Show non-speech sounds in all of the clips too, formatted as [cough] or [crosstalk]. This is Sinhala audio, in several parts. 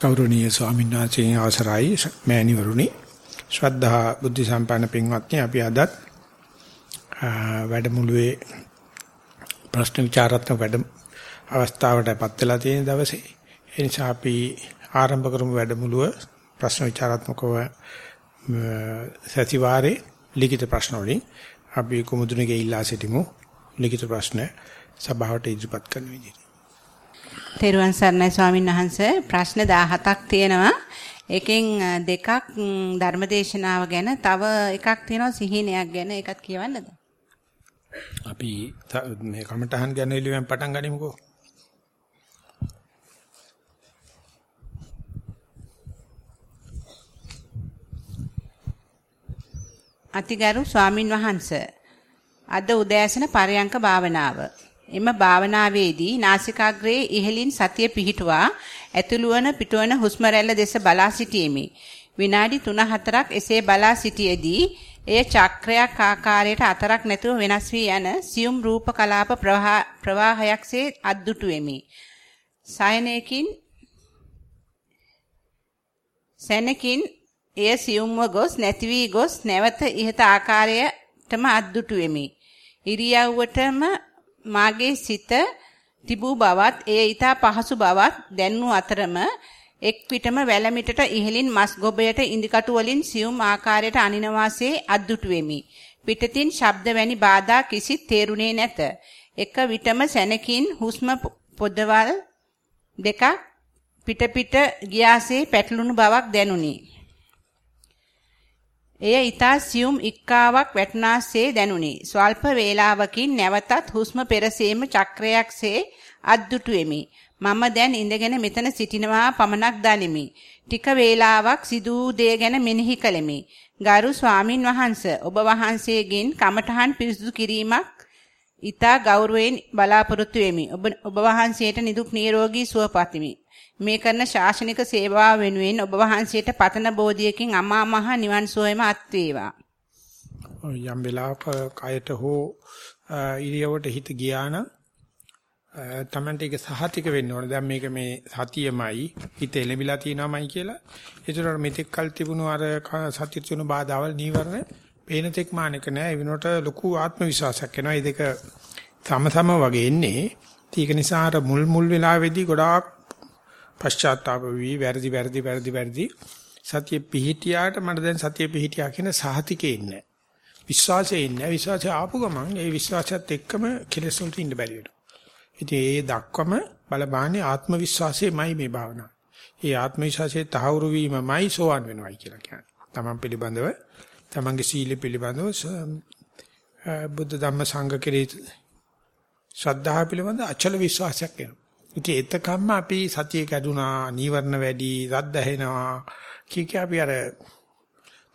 ගෞරවනීය ස්වාමීන් වහන්සේගේ අවසරයි මෑණිවරුනි. ශ්‍රද්ධා බුද්ධ සම්පන්න පින්වත්නි අපි අදත් වැඩමුළුවේ ප්‍රශ්න විචාරාත්මක වැඩ අවස්ථාවටපත් වෙලා තියෙන දවසේ ඒ නිසා අපි ආරම්භ කරමු වැඩමුළුව ප්‍රශ්න විචාරාත්මකව සතිವಾರේ ලිඛිත ප්‍රශ්න වලින්. අපි කුමුදුනගේ ඉල්ලා සිටිමු ලිඛිත ප්‍රශ්න සභාවට ඉදිරිපත් කරන විදිහට. තෙරුවන් සරණයි ස්වාමීන් වහන්සේ ප්‍රශ්න 17ක් තියෙනවා. එකෙන් දෙකක් ධර්මදේශනාව ගැන තව එකක් තියෙනවා සිහිනයක් ගැන ඒකත් කියවන්නද? අපි මේ කමටහන් ගැන ඉල්ලුවෙන් පටන් ගනිමුකෝ. අතිගරු ස්වාමින් වහන්සේ අද උදෑසන පරයන්ක භාවනාව එම භාවනාවේදී නාසිකාග්‍රයේ ඉහළින් සතිය පිහිටුවා ඇතුළු වන පිටවන හුස්ම රැල්ල දෙස බලා සිටීමි. විනාඩි 3-4ක් එසේ බලා සිටියේදී එය චක්‍රයක් ආකාරයට අතරක් නැතුව වෙනස් වී යන සියුම් රූප කලාප ප්‍රවාහයක්සේ අද්දුටු වෙමි. සයනයකින් සැනකින් එය සියුම්ව ගොස් නැති වී ගොස් නැවත ඉහත ආකාරයටම අද්දුටු වෙමි. ඉරියව්වටම මාගේ සිත තිබූ බවත් එය ඊට පහසු බවත් දැන්නු අතරම එක් පිටම වැලමිටට ඉහලින් මස් ගොබයට ඉදිකටු වලින් සියුම් ආකාරයට අනින වාසේ අද්දුටු වෙමි. පිටතින් ශබ්ද වැනි බාධා කිසිත් තේරුනේ නැත. එක විටම සැනකින් හුස්ම පොදවල් දෙකක් පිට පිට ගියාසේ පැටලුණු බවක් දැනුනි. එය ඊතා සියුම් ඉක්කාවක් වැටුණාසේ දැනුනි. ස්වල්ප වේලාවකින් නැවතත් හුස්ම පෙරසේම චක්‍රයක්සේ අද්දුටු වෙමි. මම දැන් ඉඳගෙන මෙතන සිටිනවා පමණක් දනිමි. ටික වේලාවක් සිදු දේ ගැන මෙනෙහි කළෙමි. ගරු ස්වාමින් වහන්සේ ඔබ වහන්සේගෙන් කමඨහන් පිරිසුදු කිරීමක් ඊතා ගෞරවයෙන් බලාපොරොත්තු වෙමි. ඔබ ඔබ වහන්සේට නිදුක් නිරෝගී සුව පතමි. මේ කරන ශාසනික සේවාව වෙනුවෙන් ඔබ වහන්සේට පතන බෝධියකින් අමා මහ නිවන් සුවයම අත් වේවා. යම් වෙලාවක කයට හෝ ඉරියවට හිත ගියා නම් තමන්ට ඒක සහතික වෙන්න ඕනේ. දැන් මේක මේ සතියමයි හිත එලෙමිලා තියෙනවමයි කියලා. ඒතරට මෙතෙක් කල් තිබුණු අර සතිය තුන බාධාවල් නීවරණ පේන තෙක් මානක නෑ. ඒ වෙනකොට ලොකු ආත්ම විශ්වාසයක් එනවා. මේ දෙක තම තම වගේ එන්නේ. ඒක නිසා අර මුල් මුල් වෙලාවේදී ගොඩාක් පශ්චාත්තාප වී වැරදි වැරදි වැරදි වැරදි සතිය පිහිටියාට මට දැන් සතිය පිහිටියා කියන සහතිකේ ඉන්නේ විශ්වාසයේ ඉන්නේ විශ්වාසය ආපු ගමන් ඒ විශ්වාසයත් එක්කම කෙලෙස් වලට ඉන්න බැරි වෙනවා ඉතින් ඒ දක්වම බලබාන්නේ ආත්ම විශ්වාසයමයි මේ භාවනාව. ඒ ආත්ම විශ්වාසයේ තහවුරු වීමමයි සෝවන් වෙනවයි කියලා කියන්නේ. Taman පිළිබඳව Tamanගේ සීල පිළිබඳව බුද්ධ ධම්ම සංඝ කෙරෙහි ශ්‍රද්ධාව පිළිබඳ අචල විශ්වාසයක් එනවා. ඉතින් එතකම්ම අපි සතිය කැඩුනා, නීවරණ වැඩි, රද්ද ඇහෙනවා. කීක අපි අර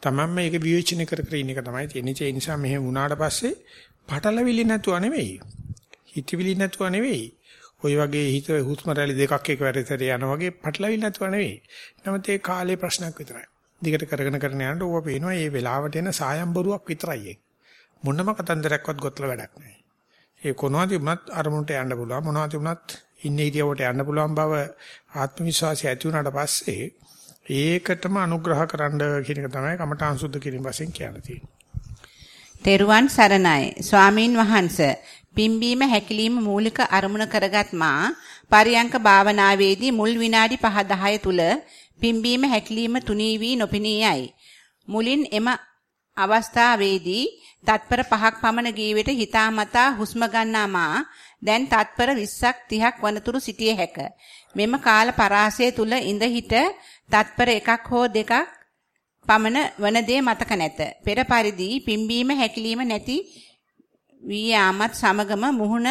තමන්ම මේක විවේචනය කර කර ඉන්න එක තමයි තියෙන්නේ. ඒ නිසා මෙහෙම වුණාට පස්සේ පටලවිලි නැතුව නෙවෙයි. හිතවිලි නැතුව නෙවෙයි. ওই වගේ හිත හුස්ම රැලි දෙකක් එකවරට යනවා වගේ පටලවිලි නැතුව නෙවෙයි. නමුත් ඒ කාලේ ප්‍රශ්නයක් විතරයි. දිගට කරගෙන කරගෙන යනකොට ඕවා පේනවා මේ වෙලාවට එන සායම්බරුවක් විතරයි ඒක. මොනම කතන්දරයක්වත් ගොතලා වැඩක් නැහැ. ඒ කොනවාදී වුණත් අරමුණට යන්න පුළුවන් මොනවාදී වුණත් ඉන්නේ ඉරියවට යන්න පුළුවන් බව ආත්ම විශ්වාසය ඇති වුණාට පස්සේ ඒකටම අනුග්‍රහ කරන්න කියන එක තමයි කමඨාන් සුද්ධ කිරීම වශයෙන් කියලා තියෙන්නේ. තෙරුවන් සරණයි. ස්වාමින් වහන්සේ පිම්බීම හැකිලිම මූලික අරමුණ කරගත් මා පරියංක භාවනාවේදී මුල් විනාඩි 5 10 තුල පිම්බීම හැකිලිම තුනී වී නොපෙනී යයි. මුලින් එම අවස්ථාවේදී තත්පර 5ක් පමණ ගිය විට හිතාමතා හුස්ම ගන්නා මා දැන් තත්පර 20ක් 30ක් වනතුරු සිටියේ හැක. මෙම කාල පරාසය තුල ඉඳ හිට තත්පර එකක් හෝ දෙකක් පමණ වන දේ මතක නැත. පෙර පරිදි පිම්බීම හැකිලිම නැති වී යාමත් සමගම මුහුණ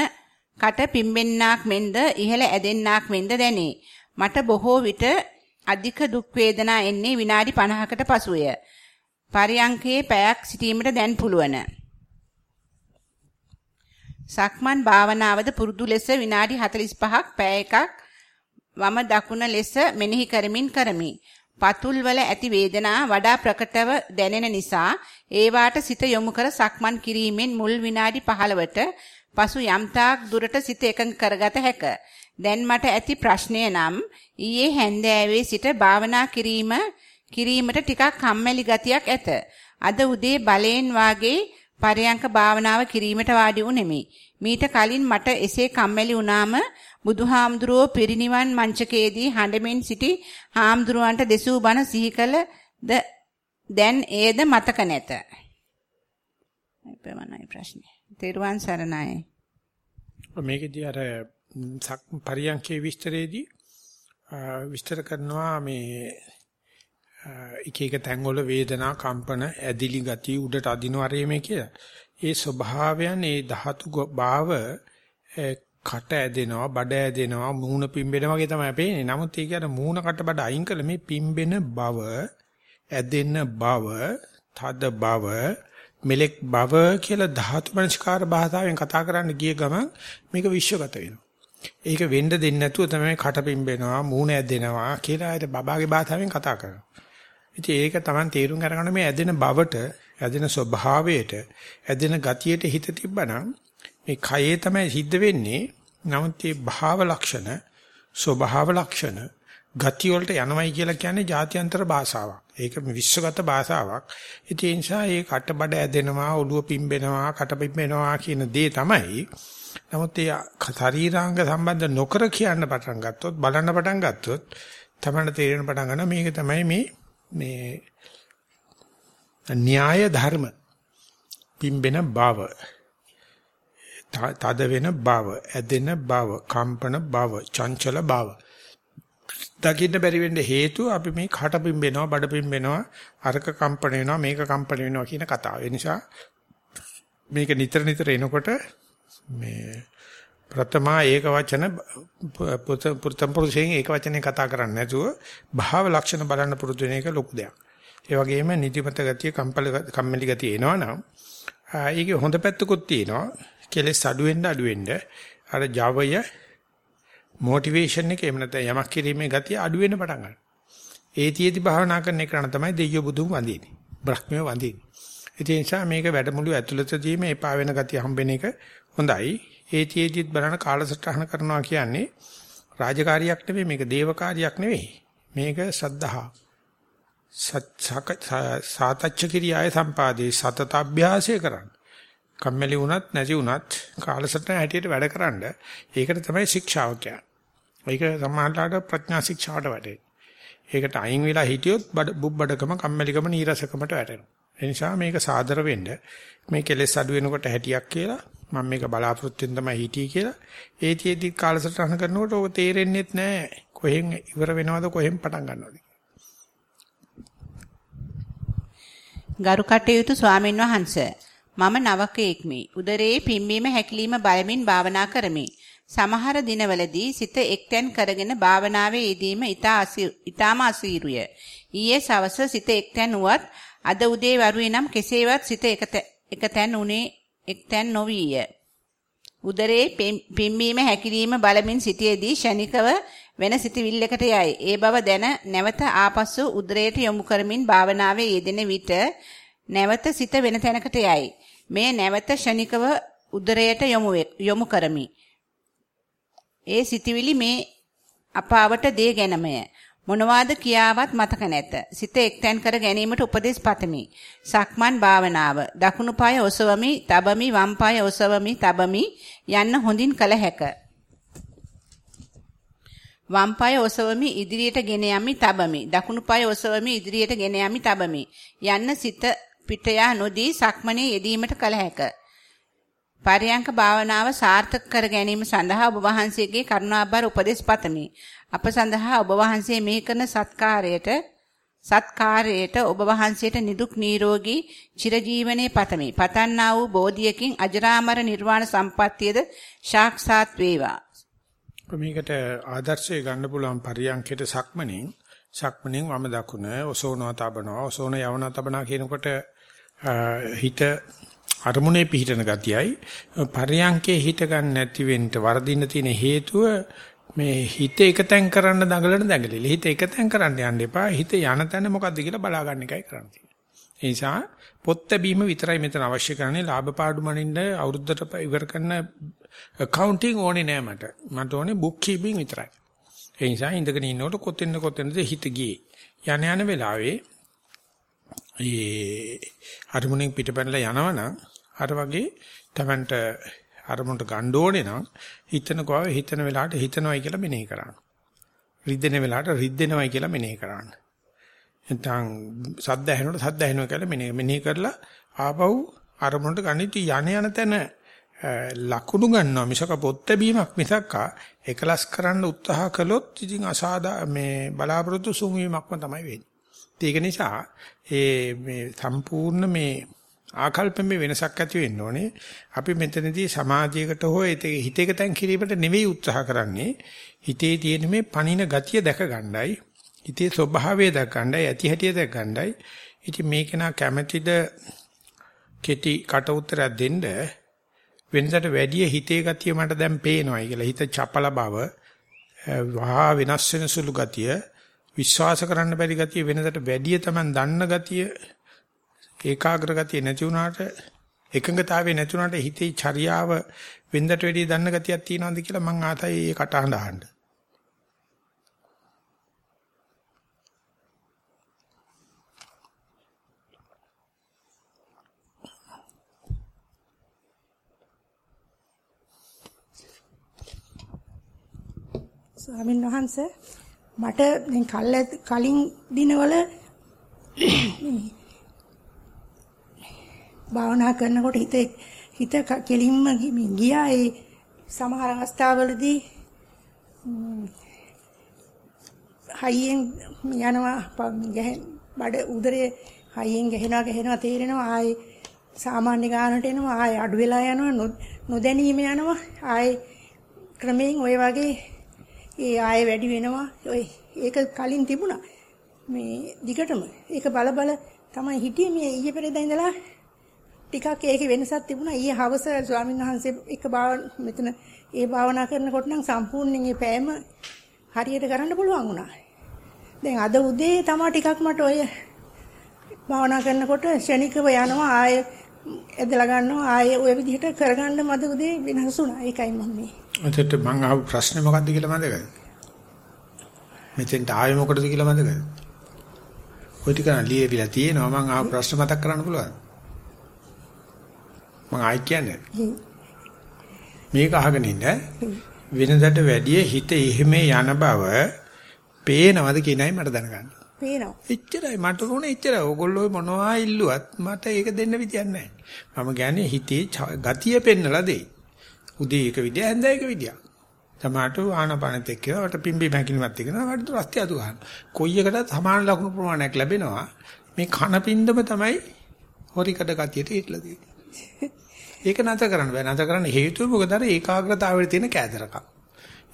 කට පිම්බෙන්නාක් මෙන්ද ඉහළ ඇදෙන්නාක් මෙන්ද දැනේ. මට බොහෝ විට අධික දුක් වේදනා එන්නේ විනාඩි 50කට පසුය. පරියංකේ පැයක් සිටීමට දැන් පුළුවන්. සක්මන් භාවනාවද පුරුදු ලෙස විනාඩි 45ක් පැය එකක් වම දකුණ ලෙස මෙනෙහි කරමින් කරමි. පතුල් වල ඇති වේදනා වඩා ප්‍රකටව දැනෙන නිසා ඒවාට සිත යොමු කර සක්මන් කිරීමෙන් මුල් විනාඩි 15ට පසු යම්තාක් දුරට සිත එකඟ කරගත හැක. දැන් මට ඇති ප්‍රශ්නය නම් ඊයේ හැන්දෑවේ සිට භාවනා කිරීම කිරීමට ටිකක් කම්මැලි ගතියක් ඇත. අද උදේ බලෙන් වාගේ පරයන්ක භාවනාව කිරීමට වාඩි උනේමි. මීට කලින් මට එසේ කම්මැලි වුණාම බුදුහාමුදුරුවෝ පිරිනිවන් මංචකයේදී හඬමින් සිටි හාමුදුරුවන්ට දෙසූ බණ සිහි කළ දැන් ඒද මතක නැත. එපමණයි ප්‍රශ්නේ. තෙරුවන් සරණයි. මේකෙදී අර පරියන්කේ විස්තරේදී විස්තර කරනවා මේ එක එක තැන්වල වේදනා කම්පන ඇදිලි ගති උඩට අදිනවරේ මේ කියලා. ඒ ස්වභාවයන් ඒ ධාතු භාව කට ඇදෙනවා බඩ ඇදෙනවා මූණ පිම්බෙනවා වගේ තමයි පේන්නේ. නමුත් ඒක අර මූණ කට බඩ අයින් කළ මේ පිම්බෙන බව ඇදෙන බව තද බව මෙලෙක් බව කියලා ධාතු මනස්කාර භාෂාවෙන් කතා කරන්න ගිය ගමන් මේක විශ්වගත වෙනවා. ඒක වෙන්න දෙන්නේ නැතුව තමයි කට පිම්බෙනවා මූණ ඇදෙනවා කියලා අර බබාගේ භාෂාවෙන් කතා කරනවා. ඉතින් ඒක Taman තේරුම් අරගන්න මේ ඇදෙන බවට ඇදෙන ස්වභාවයට ඇදෙන ගතියට හිත තිබ්බනම් මේ කයේ තමයි සිද්ධ වෙන්නේ. නමුත් මේ භාව ලක්ෂණ ස්වභාව ලක්ෂණ ගති වලට යනවයි කියලා කියන්නේ ජාත්‍යන්තර භාෂාවක්. ඒක විශ්වගත භාෂාවක්. ඒ නිසා මේ කටබඩ ඇදෙනවා, ඔළුව පිම්බෙනවා, කට පිම්බෙනවා කියන දේ තමයි. නමුත් ඒ ශරීරාංග සම්බන්ධ නොකර කියන්න පටන් ගත්තොත්, බලන්න පටන් ගත්තොත් තමයි තේරෙන පටන් ගන්න මේක තමයි මේ මේ න්‍යාය ධර්ම පිම්බෙන බව තද වෙන බව ඇදෙන බව කම්පන බව චංචල බව දකින්න බැරි වෙන්න හේතුව අපි මේ කට පිම්බෙනවා බඩ පිම්බෙනවා අරක කම්පන වෙනවා මේක කම්පන වෙනවා කියන කතාව. ඒ නිසා මේක නිතර නිතර එනකොට මේ ප්‍රථමා ඒක වචන පුතම් පුරුෂයෙන් ඒක වචනේ කතා කරන්නේ නැතුව භාව ලක්ෂණ බලන්න පුරුදු වෙන එක ලොකු දෙයක්. ඒ වගේම නිදිමත ගතිය කම්පල කම්මැලි ගතිය එනවනම් ඒකේ හොඳ පැත්තකුත් තියෙනවා. කෙලස් අඩු වෙන්න අඩු වෙන්න අර Javaය මොටිවේෂන් එක එහෙම නැත්නම් යමක් කිරීමේ ගතිය අඩු වෙන්න පටන් ගන්නවා. ඒතියෙදි භාවනා කරන එක තමයි දෙයියෝ බුදුන් වඳින්නේ. බ්‍රහ්මිය වඳින්නේ. ඒ නිසා මේක වැඩමුළු ඇතුළතදීම එපා වෙන ගතිය හම්බෙන එක හොඳයි. ඒතියෙදිත් බලන කාලසටහන කරනවා කියන්නේ රාජකාරියක් නෙවෙයි මේක දේවකාරියක් නෙවෙයි. මේක සද්ධා. සාතච්ච කිරියාය සම්පාදේ සතත අභ්‍යාසය කරන්න. කම්මැලි වුණත් නැති වුණත් කාලසටහන හැටියට වැඩකරනද ඒකට තමයි ශික්ෂාව කියන්නේ. ඒක සමාහලට ප්‍රඥා ශික්ෂාවට වැටේ. ඒකට අයින් වෙලා හිටියොත් බුබ්බඩකම කම්මැලිකම නීරසකමට වැටෙනවා. ඒ නිසා මේක සාදර වෙන්න මේ කෙලෙස් අඩු වෙනකොට හැටියක් කියලා මම මේක බලාපොරොත්තු වෙන තමයි හිටියේ කියලා ඒතියෙදි කාලසටහන කරනකොට ඔක තේරෙන්නේත් නැහැ. කොහෙන් ඉවර වෙනවද කොහෙන් පටන් ගන්නවද ගරු කටයුතු ස්වාමින් වහන්සේ මම නවකයෙක්මි. උදරයේ පිම්බීම හැකිලිම බලමින් භාවනා කරමි. සමහර දිනවලදී සිත එක්තෙන් කරගෙන භාවනාවේ යෙදීම ඊටාම අසීරුය. ඊයේ සවස සිත එක්තෙන් උවත් අද උදේ වරුවේ නම් කෙසේවත් සිත එකතෙන් උනේ එක්තෙන් නොවිය. උදරයේ පිම්බීම හැකිලිම බලමින් සිටියේදී ෂණිකව වෙන සිතවිල්ලකට යයි. ඒ බව දැන නැවත ආපසු උදරයට යොමු කරමින් භාවනාවේ යෙදෙන විට නැවත සිත වෙන තැනකට යයි. මේ නැවත ෂණිකව උදරයට යොමු යොමු කරමි. ඒ සිතවිලි මේ අපාවට දේ ගැනමය. මොනවාද කියාවත් මතක නැත. සිත එක්තැන් කර ගැනීමට උපදෙස් පතමි. සක්මන් භාවනාව. දකුණු පාය ඔසවමි, තබමි, වම් පාය ඔසවමි, තබමි යන්න හොඳින් කළ හැක. වම් පාය ඔසවමි ඉදිරියට ගෙන යමි, තබමි. දකුණු පාය ඔසවමි ඉදිරියට ගෙන යමි, තබමි. යන්න සිත පිට යා නොදී සක්මනේ යෙදීමට කල හැක. පරියංක භාවනාව සාර්ථක කර ගැනීම සඳහා ඔබ වහන්සේගේ කරුණාබර උපදෙස් පතමි. අප සඳහා ඔබ වහන්සේ මේ කරන සත්කාරයට සත්කාරයට ඔබ වහන්සේට නිදුක් නිරෝගී චිරජීවනයේ පතමි. පතන්නා වූ බෝධියකින් අජරාමර නිර්වාණ සම්පත්තියද සාක්ෂාත් වේවා. මේකට ආදර්ශය ගන්න පුළුවන් පරියංකයට සක්මණෙන් සක්මණෙන් වම දකුණ ඔසෝනවා තබනවා ඔසෝන යවනවා තබනවා කියනකොට හිත අරමුණේ පිහිටන ගතියයි පරියංකේ හිත ගන්න නැති වෙන්න වර්ධින්න තියෙන හේතුව මේ හිත එකතෙන් කරන්න දඟලන දඟලෙල හිත එකතෙන් කරන්න යන්න එපා හිත යන තැන මොකද්ද කියලා බලා ගන්න එකයි කරන්න තියෙන්නේ ඒ නිසා පොත් බැීම විතරයි මෙතන අවශ්‍ය කරන්නේ ලාභ පාඩු මනින්න අවුරුද්දට ඉවර කරන accounting ඕනේ නෑ මට. මට ඕනේ book keeping විතරයි. ඒ නිසා ඉඳගෙන ඉන්නකොට කොතෙන්ද කොතෙන්ද හිත ගියේ. යන යන වෙලාවේ ඒ අරමුණෙන් පිටපැනලා යනවනම් අර වගේ Tamanට අරමුණට ගන්න ඕනේ නම් හිතන කව හිතන වෙලාවට හිතනවයි කියලා මෙනෙහි කරන්න. රිද්දෙන වෙලාවට රිද්දෙනවයි කියලා මෙනෙහි කරන්න. නැත්නම් සද්ද ඇහෙනකොට සද්ද ඇහෙනවා කියලා මෙනෙහි මෙනෙහි කරලා ආපහු අරමුණට ගනිට යන යන තැන ලකුණු ගන්නවා මිසක පොත් බැීමක් මිසක් එකලස් කරන්න උත්සාහ කළොත් ඉතින් අසාදා මේ බලාපොරොත්තු සුන්වීමක්ම තමයි වෙන්නේ. ඒක නිසා ඒ මේ සම්පූර්ණ මේ ආකල්පෙම වෙනසක් ඇති වෙන්න ඕනේ. අපි මෙතනදී සමාජයකට හෝ හිතේක තැන් කිරීමට නෙවෙයි උත්සාහ කරන්නේ. හිතේ තියෙන මේ පණින ගතිය දැක ගන්නයි, හිතේ ස්වභාවය දැක ගන්නයි, ඇති හැටිය දැක ගන්නයි. ඉතින් මේක නා කැමැතිද කෙටි කට උත්තරයක් දෙන්න වෙනසට වැඩිය හිතේ ගතිය මට දැන් පේනවායි කියලා. හිත චපල බව, වහා වෙනස් වෙන සුළු ගතිය, විශ්වාස කරන්න බැරි ගතිය වෙනසට වැඩිය තමයි දන්න ගතිය ඒකාග්‍ර ගතිය නැති වුණාට එකඟතාවය නැති වුණාට හිතේ චර්යාව වෙන්දට වැඩිය දන්න ගතියක් තියෙනවද කියලා මං ආතයි ඒ කටහඬ අහන්න. ස්වාමීන් වහන්සේ මට දැන් කලින් දිනවල [coughs] භාවනා කරනකොට හිත හිත කෙලින්ම ගියා ඒ සමහර අවස්ථාවලදී හයියෙන් යනවා බඩ උදරයේ හයියෙන් ගහනවා ගහනවා තේරෙනවා. ආයේ සාමාන්‍ය ගානට එනවා ආයේ අඩු වෙලා යනවා නොදැනීම යනවා. ආයේ ක්‍රමයෙන් ওই වගේ ඒ ආයේ වැඩි වෙනවා. ඔය ඒක කලින් තිබුණා. මේ දිගටම. ඒක බල බල තමයි හිටියේ. මේ ඊයේ පෙරේදා ඉඳලා ටිකක් ඒකේ වෙනසක් තිබුණා. ඊයේ හවස ස්වාමීන් වහන්සේ එක මෙතන ඒ භාවනා කරනකොට නම් සම්පූර්ණයෙන් ඒ පෑම හරියට කරන්න පුළුවන් වුණා. දැන් අද උදේ තමයි ටිකක් මට ඔය භාවනා කරනකොට ශනිකව යනවා ආය ඇදලා ගන්නවා ආයේ ওই විදිහට කරගන්න මද උදේ වෙනස් වුණා. ඒකයි මම මේ. එතකොට මං අහපු ප්‍රශ්නේ මොකද්ද කියලා මතකද? මෙතෙන්ට ආවේ මොකටද කියලා මතකද? ඔය ටික ලියවිලා තියෙනවා මං අහපු ප්‍රශ්න මතක් කරන්න පුළුවන්. මම ආයි කියන්නේ. මේක අහගෙන ඉන්න වෙනදට වැඩිය හිත එහෙම යන බව පේනවද කියනයි මට දැනගන්න. පේනවා. එච්චරයි මට උනේ එච්චරයි. ඕගොල්ලෝ මොනවා ඉල්ලුවත් මට ඒක දෙන්න විදියක් නැහැ. මම කියන්නේ හිතේ ගතිය පෙන්නලා දෙයි. උදේ එක විදිය හැන්ද එක විදියක්. තමාට ආනපානෙත් එක්ක වට පිම්බි මැකිලිමත් එක්ක නවට රස්ති අතු ගන්න. කොයි එකටත් සමාන ලකුණු ප්‍රමාණයක් ලැබෙනවා. මේ කන පින්දම තමයි හොරිකඩ ගතියට හිටලා තියෙන්නේ. ඒක නැතර කරන්න බෑ. නැතර කරන්න හේතුව මොකද අර ඒකාග්‍රතාවයේ තියෙන කෑදරකම්.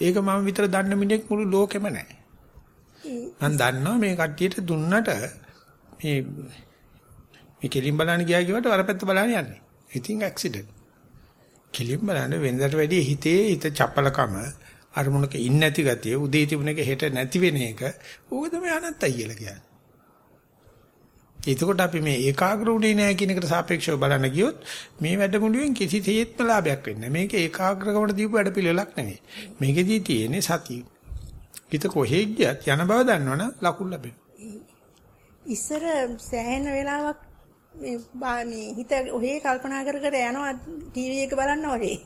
ඒක මම විතර දන්න මිනිහෙක් මුළු ලෝකෙම නැහැ. මම දන්නවා මේ කට්ටියට දුන්නට මේ මේ කෙලින් බලන්න ගියා කියවට වරපැත්ත බලන්න යන්නේ. ඉතින් ඇක්සිඩන්ට්. කෙලින් බලන්න වෙනදට වැඩිය හිතේ හිත චපලකම අරමුණක ඉන්නේ නැති ගතිය උදේ තිබුණ එක හෙට නැති වෙන එක ඕක තමයි අනත්තයි කියලා කියන්නේ. එතකොට අපි මේ ඒකාග්‍ර උනේ නැහැ කියන එකට සාපේක්ෂව බලන්න ගියොත් මේ වැඩමුළුවෙන් කිසිසේත්ම ලාභයක් වෙන්නේ නැහැ. මේක ඒකාග්‍රකමට දීපු වැඩ පිළිවෙලක් නෙවෙයි. මේකෙදී තියෙන්නේ සතිය. හිත කොහෙ ගියත් යන බව දන්නවනම් ලකුණු ලැබෙනවා. ඉස්සර සෑහෙන වෙලාවක් මේ හිත ඔහේ කල්පනා කර කර යනවා ටීවී එක බලන්න වගේ.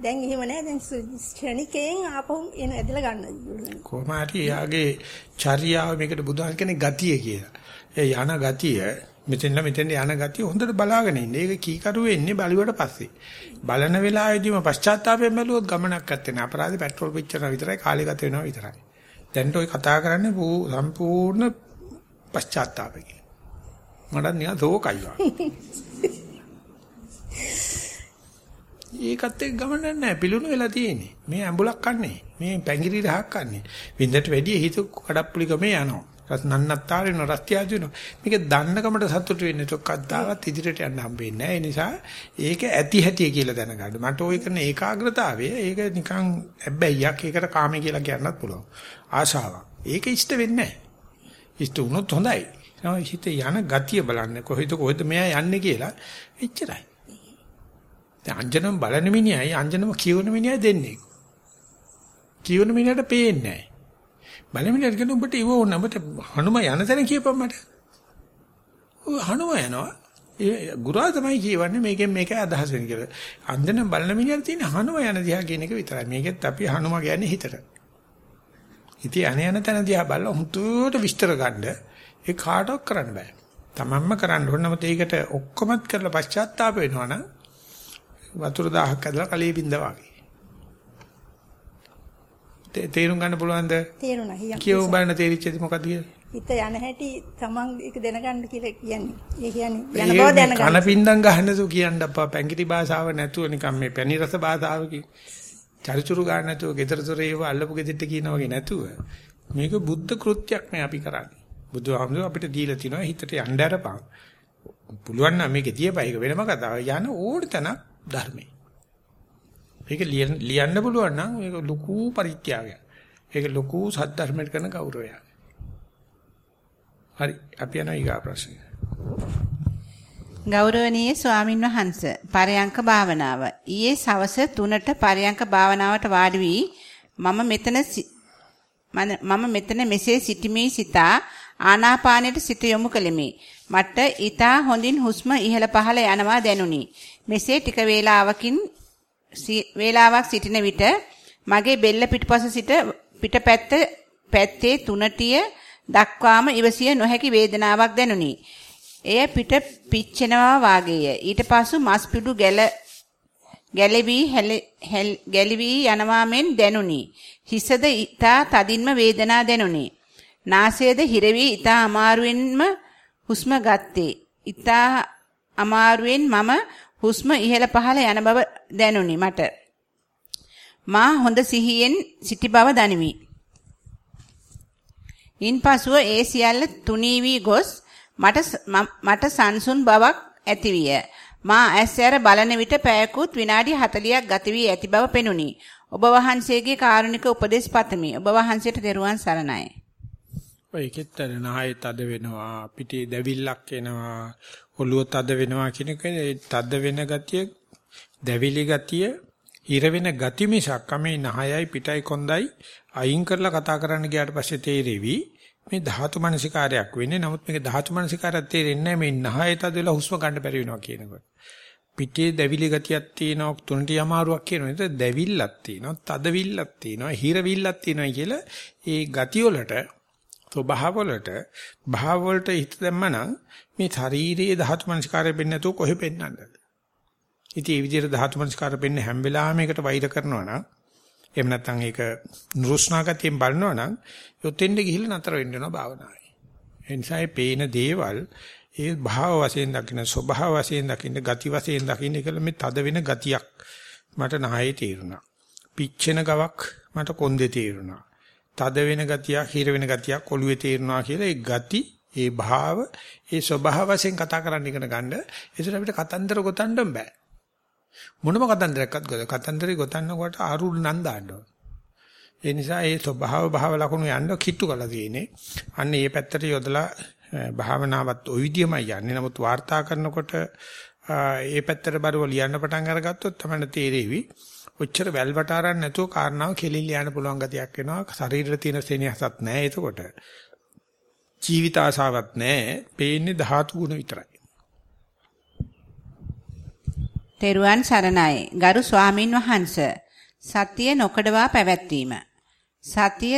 දැන් එහෙම නැහැ. දැන් ක්ෂණිකයෙන් ආපහු එන ඇදලා ගන්න. කොහොම හරි එයාගේ චර්යාව මේකට බුදුහාම කියන්නේ ගතිය කියලා. ඒ යන ගතිය මෙතෙන්ලා මෙතෙන් යන ගතිය හොඳට බලාගෙන ඉන්න. ඒක කීකරු වෙන්නේ බලුවට පස්සේ. බලන වෙලාවෙදීම පශ්චාත්තාපයෙන් බැලුවොත් ගමනක් නැත්තේ නේ. අපරාධේ පෙට්‍රල් පිච්චර විතරයි කාලේ ගත වෙනවා විතරයි. දැන් ඔය කතා කරන්නේ සම්පූර්ණ පශ්චාත්තාපයෙන්. මට නිකන් දෝකයි වගේ. ඒකත් එක්ක ගමන නැහැ පිලුණු වෙලා තියෙන්නේ. මේ ඇඹුලක් කන්නේ. මේ පැංගිරි රහක් කන්නේ. වින්දට වැඩිය හිත කඩප්පුලිකමේ යනවා. රස් නන්නත්තර වෙන රස්තියාජු වෙන මේක දන්නකමට සතුට වෙන්නේ තොක්කද්දාවත් ඉදිරියට යන්න හම්බෙන්නේ නැහැ. ඒ නිසා ඒක ඇති හැටි කියලා දැනගන්න. මට ওই කරන ඒකාග්‍රතාවය ඒක නිකන් හැබැයික් ඒකට කාමයේ කියලා කියන්නත් පුළුවන්. ආශාවක්. ඒක ඉෂ්ට වෙන්නේ නැහැ. ඉෂ්ට වුණොත් හොඳයි. නෝ හිත යන ගතිය බලන්න කොහෙද කොහෙද මෙයා යන්නේ කියලා එච්චරයි. දැන් අංජනම් බලන මිනිහයි අංජනම කියවන මිනිහයි දෙන්නේ. කියවන මිනිහට පේන්නේ නැහැ. බලන මිනිහට කියන උඹට ඉව ඕන උඹට හනුම යන තැන කියපන් මට. ඔය හනුම යනවා. ඒ ගුරා තමයි කියවන්නේ මේකෙන් මේක අදහස් වෙන කියලා. අන්දන බලන මිනිහට තියෙන හනුම යන දිහා කියන එක විතරයි. මේකෙත් අපි හනුම කියන්නේ හිතට. ඉතින් අනේ යන තැන දිහා බලලා හුතුට විස්තර ගන්න ඒ කාටවත් කරන්න බෑ. තමන්ම කරන්න ඕන නම් ඒකට ඔක්කොමත් කරලා පශ්චාත්තාප වෙනවනම් වතුර දහහක් ඇදලා කලී බින්දා වගේ. තේරුම් ගන්න පුළුවන්ද? තේරුණා. කියව බලන්න තේරිච්චද මොකද කියලා? හිත යන හැටි තමන් ඒක දැනගන්න කියලා කියන්නේ. ඒ කියන්නේ යන බව දැනගන්න. කන පින්දම් ගහන්න තු කියන්න අප්පා පැංගිටි භාෂාව නැතුව නිකන් මේ පැණි රස භාෂාවකින් චරිචුරු ගන්න නැතුව gedara ඒව අල්ලපු ගෙදෙට්ට කියන වගේ නැතුව මේක බුද්ධ කෘත්‍යයක් නේ අපි කරන්නේ. බුදුහාමුදුරුවෝ අපිට දීලා තිනවා හිතට යන්න අරපන්. පුළුවන් නම් මේක තියපයි ඒක වෙනම කතාවක්. යන ඕන තැනක් ධර්මයේ. මේක ලියන්න පුළුවන් නම් මේක ලොකු පරිත්‍යාගයක්. ඒක ලොකු සද්ධර්මයට කරන ගෞරවයක්. හරි අපි යනවා ඊගා ප්‍රශ්නය. ගෞරවනීය ස්වාමින් වහන්ස පරයන්ක භාවනාව ඊයේ සවස 3ට පරයන්ක භාවනාවට වාඩි වී මම මෙතන මම මෙතන මෙසේ සිටිමි සිතා ආනාපානයට සිත යොමු කළෙමි මට ඊතා හොඳින් හුස්ම ඉහළ පහළ යනවා දැනුනි මෙසේ ටික වේලාවකින් වේලාවක් සිටින විට මගේ බෙල්ල පිටුපස සිට පිටපැත්ත පැත්තේ තුනටිය දක්වාම ඉවසිය නොහැකි වේදනාවක් දැනුනි. එය පිට පිච්චෙනවා වාගේය. ඊට පසු මස් පිඩු ගැල ගැලවි ගැලවි යනවා මෙන් දැනුනි. හිසද ඊතා තදින්ම වේදනා දැනුනි. නාසයද හිරවි ඊතා අමාරුවෙන්ම හුස්ම ගත්තේ. ඊතා අමාරුවෙන් මම හුස්ම ඉහළ පහළ යන බව දැනුනි මට. මා හොඳ සිහියෙන් සිටි බව දනිමි. ඉන්පසුව ඒ සියල්ල තුනී වී ගොස් මට මට සංසුන් බවක් ඇතිවිය. මා ඇස්සැර බලන විට පැයකුත් විනාඩි 40ක් ගත වී ඇති බව පෙනුනි. ඔබ වහන්සේගේ කාරුණික උපදේශ පතමි. ඔබ වහන්සේට දරුවන් සරණයි. ඔයකෙත් නහය තද වෙනවා, පිටේ දැවිල්ලක් එනවා, ඔළුව තද වෙනවා කියන එක තද වෙන ගතිය, දැවිලි ගතිය, හිර වෙන ගති මිසක් මේ නහයයි පිටයි කොන්දයි අයින් කරලා කතා කරන්න ගියාට පස්සේ තේරෙවි මේ ධාතු මනසිකාරයක් වෙන්නේ. නමුත් මේක ධාතු මනසිකාරයක් තේරෙන්නේ නැහැ මේ නහය තද වෙලා හුස්ම ගන්න බැරි වෙනවා කියනකොට. පිටේ දැවිලි ගතියක් තියෙනවා තුනටි අමාරුවක් කියනවා. ඒක දැවිල්ලක් තියෙනවා, තදවිල්ලක් තියෙනවා, හිරවිල්ලක් තියෙනවා කියලා ඒ ගති වලට ස්වභාව වලට භාව වලට හිත දැම්මනම් මේ ශාරීරියේ ධාතු මනස්කාරය වෙන්නේ නැතුව කොහෙ පෙන්වන්නද? ඉතින් මේ විදිහට ධාතු මනස්කාරය වෙන්නේ හැම වෙලාවෙම එකට වෛර කරනවා නම් එහෙම නැත්නම් ඒක නුරුස්නාගතියෙන් බලනවා නම් යොතෙන්ද ගිහිල්ලා නතර වෙන්න වෙනවා භාවනාවේ. ඒ නිසා මේ පේන දේවල් ඒ භාව වශයෙන් දකින්න ස්වභාව වශයෙන් දකින්න ගති වශයෙන් දකින්න කියලා මේ තද වෙන ගතියක් මට නැහැයි තේරුණා. පිච්චෙන ගවක් මට කොන්දේ තේරුණා. තද වෙන ගතියක් හිර වෙන ගතියක් ඔළුවේ තේරුණා කියලා ඒ ගති ඒ භාව ඒ ස්වභාව වශයෙන් කතා කරන්න ඉගෙන ගන්න. ඒසර අපිට කතන්දර ගොතන්න බෑ. මොනම කතන්දරයක්වත් ගොත කතන්දරේ ගොතන්නකොට ආරුල් නන් දාන්න ඕන. ඒ නිසා ඒ ස්වභාව භාව ලකුණු යන්න කිට්ටු කරලා තියෙන්නේ. අන්න ඒ පැත්තට යොදලා භාවනාවත් ওই විදියමයි යන්නේ. නමුත් වාර්තා කරනකොට ඒ පැත්තට බරව ලියන්න පටන් අරගත්තොත් තමයි තේරෙවි. ඔච්චර වැල්වට අරන් නැතුව කාරණාව කෙලින් ලියන්න පුළුවන් ගතියක් වෙනවා. ශරීරෙට තියෙන සෙනෙහසක් නැහැ එතකොට. ජීවිත ආසාවක් නැහැ. පේන්නේ ධාතු ගුණ විතරයි. තෙරුවන් සරණයි. ගරු ස්වාමින් වහන්සේ සතිය නොකඩවා පැවැත්වීම. සතිය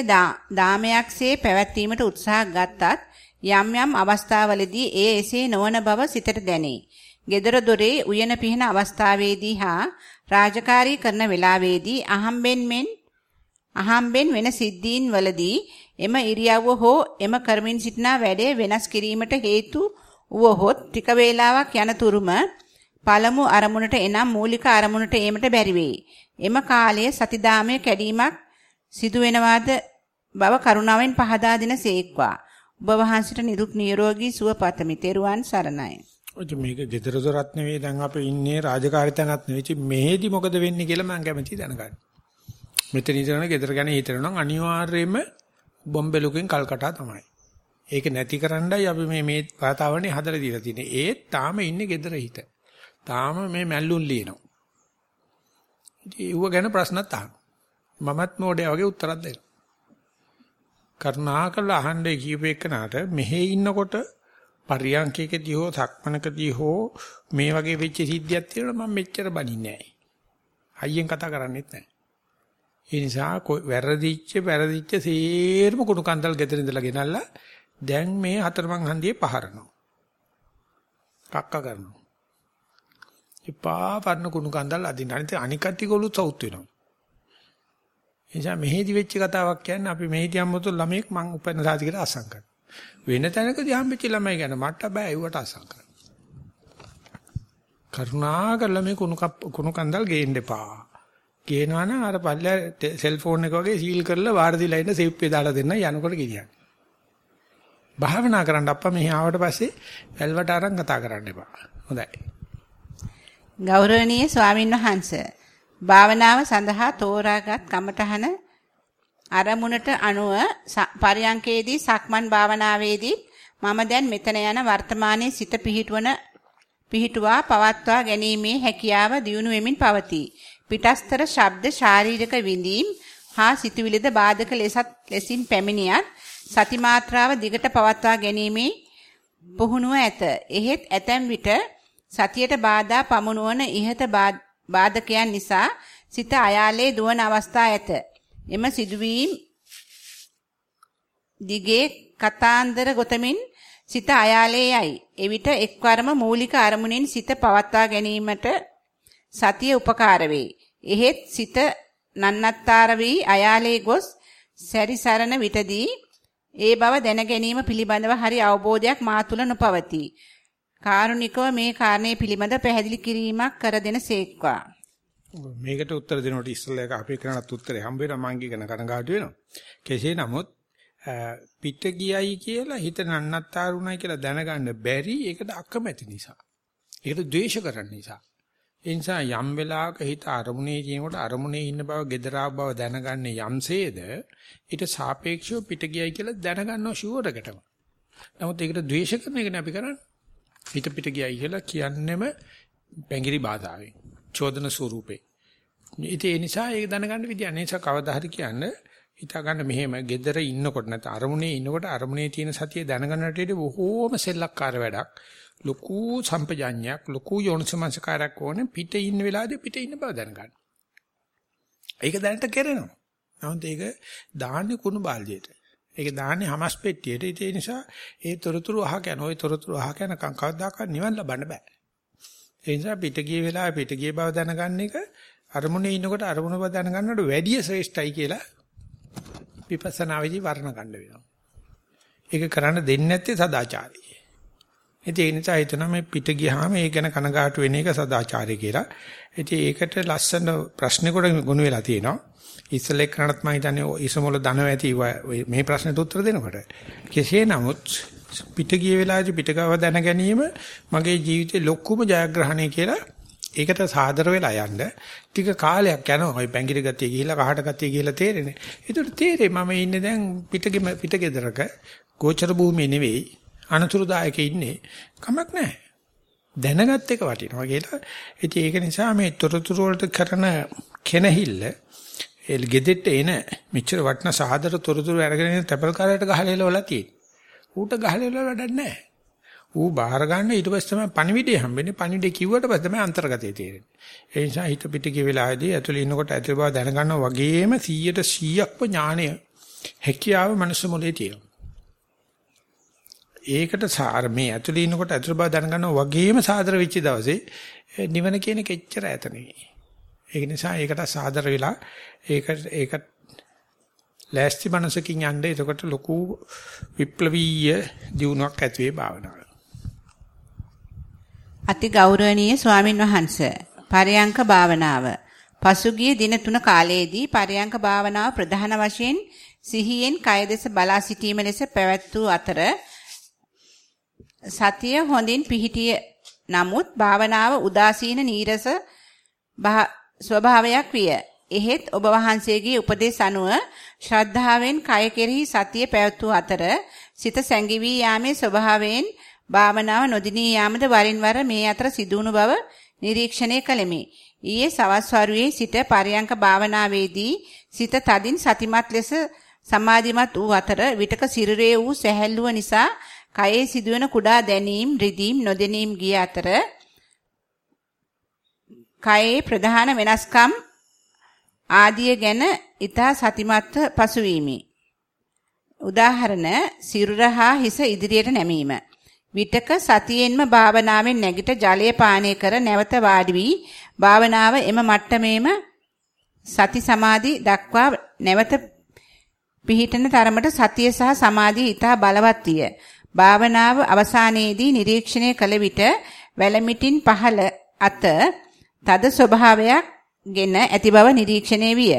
දාමයක්සේ පැවැත්වීමට උත්සාහ ගත්තත් යම් යම් අවස්ථාවලදී ඒ එසේ නොවන බව සිතට දැනේ. gedara dore උයන පිහින අවස්ථාවේදී හා රාජකාරී කරන වෙලාවේදී අහම්බෙන් මෙන් අහම්බෙන් වෙන සිද්ධීන් වලදී එම ඉරියව්ව හෝ එම කරමින් සිටින වැඩේ වෙනස් කිරීමට හේතු වුවහොත් ටික වේලාවක් යන තුරුම පළමු අරමුණට එනම් මූලික අරමුණට ඒමට බැරි වෙයි. එම කාලයේ සතිදාමයේ කැඩීමක් සිදු වෙනවාද බව කරුණාවෙන් පහදා දෙන සේක්වා. ඔබ වහන්සේට නිරුක් නිරෝගී සුව පතමි. තෙරුවන් සරණයි. ඔය මේක gedara dorat නෙවෙයි දැන් අපි ඉන්නේ රාජකාරී තැනක් නෙවෙයි. මෙහෙදි මොකද වෙන්නේ කියලා මම කැමතියි දැනගන්න. මෙතන ඉඳගෙන gedara ගැන හිතනවා නම් අනිවාර්යයෙන්ම බොම්බෙලුකින් කල්කටා තමයි. ඒක නැතිකරන්නයි අපි මේ මේ වාතාවරණය හදලා දීලා තියෙන්නේ. ඒත් තාම ඉන්නේ gedara හිත. තාම මේ මැල්ලුන් ලියනවා. ඉතින් ඌව ගැන ප්‍රශ්නත් අහනවා. මමත් මොඩේ වගේ උත්තරයක් දෙනවා. කරුණාකරලා අහන්නේ කීපෙකනට මෙහෙ ඉන්නකොට පරියන්කේකදී හෝ සක්මනකදී හෝ මේ වගේ වෙච්ච සිද්ධියක් තියෙනවා මම මෙච්චර බනින්නේ නැහැ. අයියෙන් කතා කරන්නේත් නැහැ. ඒ නිසා වැරදිච්ච වැරදිච්ච සේරම කුණු කන්දල් ගෙදර ඉඳලා ගෙනල්ලා දැන් මේ හතරමං හන්දියේ පහරනවා. කක්ක කරනවා. එපා පරණ කුණු කන්දල් අදින්න. අනිත් අනික් කට්ටියගොල්ලෝ සවුත් වෙනවා. එනිසා මෙහෙදි වෙච්ච කතාවක් කියන්නේ අපි මෙහෙදි අම්මතු ළමෙක් මං උපන්න සාතිකට අසං කරනවා. වෙන තැනකදී හම්බෙච්ච ළමයි ගැන මට බෑ ඒවට අසං කරන්න. කරුණාකරලා මේ කුණු කුණු කන්දල් ගේන්න එපා. ගේනවා නම් අර පල්ලා සෙල්ෆෝන් එක වගේ සීල් කරලා වාර දීලා ඉන්න සේප් එක දාලා දෙන්න යනකොට ගෙනියන්න. භාවනා කරන්න අප්පා මෙහි ආවට පස්සේ වැල්වට අරන් කතා කරන්න එපා. හොඳයි. ගෞරවනීය ස්වාමින් වහන්සේ භාවනාව සඳහා තෝරාගත් කමඨහන අරමුණට අනුව පරියංකේදී සක්මන් භාවනාවේදී මම දැන් මෙතන යන වර්තමානයේ සිත පිහිටවන පිහිටුවා පවත්වා ගැනීමේ හැකියාව දියුණු වෙමින් පවතී. පිටස්තර ශබ්ද ශාරීරික විඳීම් හා සිතුවිලිද බාධක ලෙසත් ලෙසින් පැමිණියත් සති මාත්‍රාව දිගට පවත්වා ගැනීමේ පුහුණුව ඇත. එහෙත් ඇතැම් විට සතියට බාධා පමුණුවන ඉහත බාධකයන් නිසා සිත අයාලේ දුවන අවස්ථා ඇත. එම සිදුවීම් දිගේ කතාන්දර ගොතමින් සිත අයාලේ යයි. එවිට එක්වරම මූලික අරමුණෙන් සිත පවත්වා ගැනීමට සතිය උපකාර වේ. එහෙත් සිත නන්නත්තර වී අයාලේ ගොස් සැරිසරන විටදී ඒ බව දැන ගැනීම පිළිබඳව හරි අවබෝධයක් මා තුල නොපවතී. කාරුණිකව මේ කාරණේ පිළිබඳ පැහැදිලි කිරීමක් කර දෙන සේක්වා. මේකට උත්තර දෙනකොට ඉස්සෙල්ලා එක අපේ කෙනාට උත්තරේ හම්බ වෙනවා මං කියන කනගාටු වෙනවා. කෙසේ නමුත් පිට ගියයි කියලා හිත නන්නත්තරුණයි කියලා දැනගන්න බැරි ඒකට අකමැති නිසා. ඒකට ද්වේෂ කරන නිසා. ඒ නිසා යම් වෙලාවක හිත අරමුණේ කියනකොට අරමුණේ ඉන්න බව gedara බව දැනගන්නේ යම්සේද ඊට සාපේක්ෂව පිට ගියයි කියලා දැනගන්නව ෂුවර් එකටම. නමුත් ඒකට ද්වේෂ කරන එක නේ අපි කරන්නේ. පිට පිට ගියයි කියලා කියන්නෙම පැංගිරි බාධාවෙන්. චෝදන ස්වරූපේ. ඉතින් ඒ නිසා ඒක දැනගන්න විදියක් නැහැ. ඒ නිසා කවදා හරි කියන්නේ හිතා ගන්න මෙහෙම gedara ඉන්නකොට නැත්නම් අරමුණේ ඉන්නකොට අරමුණේ තියෙන සතිය දැනගන්නට වඩා බොහෝම සෙල්ලක්කාර වැඩක්. ලොකු සම්පජාඤ්ඤයක් ලොකු යෝනිසමංසකාරයක් ඕනේ පිට ඉන්න වෙලාවදී පිට ඉන්න බව දැනගන්න. ඒක දැනට කරනවා. නමුත් ඒක දාන්නේ කුණු බාල්දියට. ඒක දාන්නේ හමස් පෙට්ටියට. ඒ නිසා ඒ තොරතුරු අහ යන ওই තොරතුරු අහ යනකම් කවදාකවත් නිවන් ලබන්න බෑ. ඒ නිසා පිට ගිය වෙලාවේ පිට ගිය බව දැනගන්න එක අරමුණේ ඉන්නකොට අරමුණ බව දැනගන්නට වැඩිය ශ්‍රේෂ්ඨයි කියලා විපස්සනාවේදී වර්ණ ගන්න වෙනවා. ඒක කරන්න දෙන්නේ නැත්තේ සදාචාරය. ඉතින් ඒ නිසා හිතනවා මේ පිට ගියාම ඒ ගැන කනගාටු වෙන එක සදාචාරය කියලා. ඉතින් ඒකට ලස්සන ප්‍රශ්නයකට ගොනු වෙලා තියෙනවා. ඉස්සෙල්ලා එක්කනත් මම හිතන්නේ ඉසමොල ධනව ඇති මේ ප්‍රශ්නෙට උත්තර දෙනකොට. කෙසේ නමුත් පිට ගිය වෙලාවේදී පිටකව දැන ගැනීම මගේ ජීවිතේ ලොකුම ජයග්‍රහණය කියලා ඒකට සාදර වෙලා යන්න ටික කාලයක් යනවා. ওই බැංගිරි ගතිය ගිහිල්ලා කහට ගතිය ගිහිල්ලා තේරෙන්නේ. ඒකට තේරෙයි මම ඉන්නේ දැන් පිටගෙම පිටගෙදරක ගෝචර භූමියේ නෙවෙයි අනතුරුදායක ඉන්නේ. කමක් නැහැ. දැනගත් එක වටිනවා කියලා. ඉතින් ඒක නිසා මේ තොරතුරු වලට කරන කෙනහිල්ල එල් ගෙදෙට්ට එන මෙච්චර වටින සාදර තොරතුරු අරගෙන ඉන්න තැපල් කාරයට ගහලා එලවලා තියෙන්නේ. ඌට ගහලා එලවලා වැඩක් නැහැ. ඌ බාහිර ගන්න ඊට පස්සේ තමයි පණිවිඩය හම්බෙන්නේ. පණිවිඩය කිව්වට පස්සේ තමයි අන්තර්ගතය තේරෙන්නේ. ඒ නිසා හිත පිට කිය වෙලාවේදී ඇතුළේ ඉන්නකොට ඇතුළේ බව දැනගන්නවා වගේම 100ට 100ක්ම ඥාණය හැකියාව මනස මොලේ තියෙනවා. ඒකට සාර මේ ඇතුළේ ඉන්නකොට ඇතුළ බව දැනගන්නවා වගේම සාදර වෙච්ච දවසේ නිවන කියන කෙච්චර ඈත නෙවෙයි. ඒක නිසා ඒකට සාදර වෙලා ඒක ඒක ලෑස්ති මනසකින් යන්න එතකොට ලොකු විප්ලවීය දියුණුවක් ඇති වේ භාවනාව. අති ගෞරවනීය ස්වාමින් වහන්සේ පරයන්ක භාවනාව පසුගිය දින තුන කාලයේදී පරයන්ක භාවනාව ප්‍රධාන වශයෙන් සිහියෙන් කය දෙස බලා සිටීම ලෙස පැවැත් වූ අතර සතිය හොඳින් පිහිටිය නමුත් භාවනාව උදාසීන නීරස ස්වභාවයක් විය. එහෙත් ඔබ වහන්සේගේ උපදේශ අනුව ශ්‍රද්ධාවෙන් කය කෙරෙහි සතිය පැවැත්වූ අතර සිත සැඟවි යාමේ ස්වභාවයෙන් භාවනාව නොදිනී යාමද වරින් වර මේ අතර සිදුවුණු බව නිරීක්ෂණය කළෙමි. ඊයේ සවස් වරුවේ සිට පරයන්ක භාවනාවේදී සිත තදින් සතිමත් ලෙස සමාධිමත් වූ අතර විටක සිරුරේ වූ සැහැල්ලුව නිසා කයේ සිදුවන කුඩා දැනීම් රිදීම් නොදැනීම් ගිය අතර කයේ ප්‍රධාන වෙනස්කම් ආදිය ගැන ඊතා සතිමත්ව පසුවීමි. උදාහරණ සිරුර හා හිස ඉදිරියට නැමීම. විටක සතියෙන්ම භාවනාවෙන් නැගිට ජලය පානය කර නැවත වාඩි වී භාවනාව එම මට්ටමේම සති සමාධි දක්වා නැවත පිහිටන තරමට සතිය සහ සමාධිය ඊටා බලවත් විය. භාවනාව අවසානයේදී නිරීක්ෂණය කළ විට වැලමිටින් පහළ අත තද ස්වභාවයක් ගෙන ඇති බව නිරීක්ෂණය විය.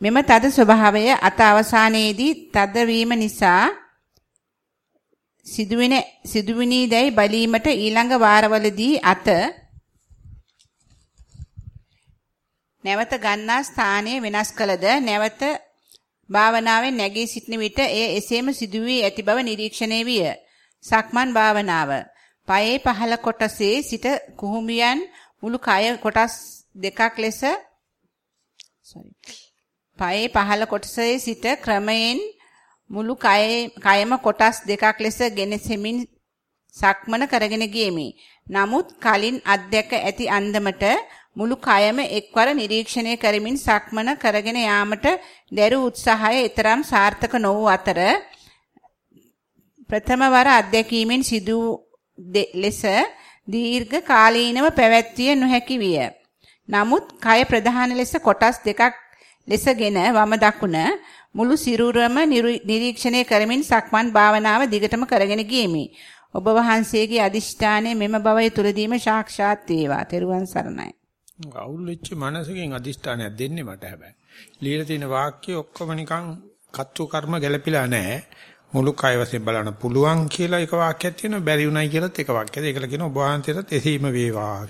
මෙම තද ස්වභාවය අත අවසානයේදී තද වීම නිසා සිදුවෙන සිදුවිනී දැයි බලීමට ඊළඟ වාරවලදී අත නැවත ගන්නා ස්ථානය වෙනස් කළද නැවත භාවනාවෙන් නැගී සිටින විට එය එසේම සිදුවී ඇති බව නිරීක්ෂණය විය. සක්මන් භාවනාව. පයේ පහළ කොටසේ සිට කුහුඹියන් මුළු කය කොටස් දෙකක් ලෙස sorry. පයේ පහළ කොටසේ සිට ක්‍රමයෙන් මුළු කයම කොටස් දෙකක් ලෙස ගෙනසෙමින් සක්මන කරගෙන ගියෙමි. නමුත් කලින් අධ්‍යක ඇති අන්දමට මුළු කයම එක්වර නිරීක්ෂණය කරමින් සක්මන කරගෙන යාමට දැරු උත්සාහය ඊතරම් සාර්ථක නොවූ අතර ප්‍රථම වර අධ්‍යක්ීමෙන් සිදු ලෙස දීර්ඝ කාලීනව පැවැත්විය නොහැකි විය. නමුත් කය ප්‍රධාන ලෙස කොටස් දෙකක් ලෙසගෙන වම දකුණ මුළු සිරුරම නිරීක්ෂණය කරමින් සක්මන් භාවනාව දිගටම කරගෙන ගියෙමි. ඔබ වහන්සේගේ අදිෂ්ඨානය මෙම භවය තුලදීම සාක්ෂාත් වේවා. තෙරුවන් සරණයි. අවුල් වෙච්ච මනසකින් අදිෂ්ඨානයක් දෙන්නේ මට හැබැයි. ලියලා තියෙන වාක්‍ය ඔක්කොම නිකන් කත්තු කර්ම ගැලපිලා නැහැ. මුළු කය වශයෙන් බලන්න පුළුවන් කියලා එක වාක්‍යයක් තියෙනවා බැරි උනායි කියලාත් එක වාක්‍යයක්. ඒකල කියන ඔබ වහන්සේට එසීම වේවා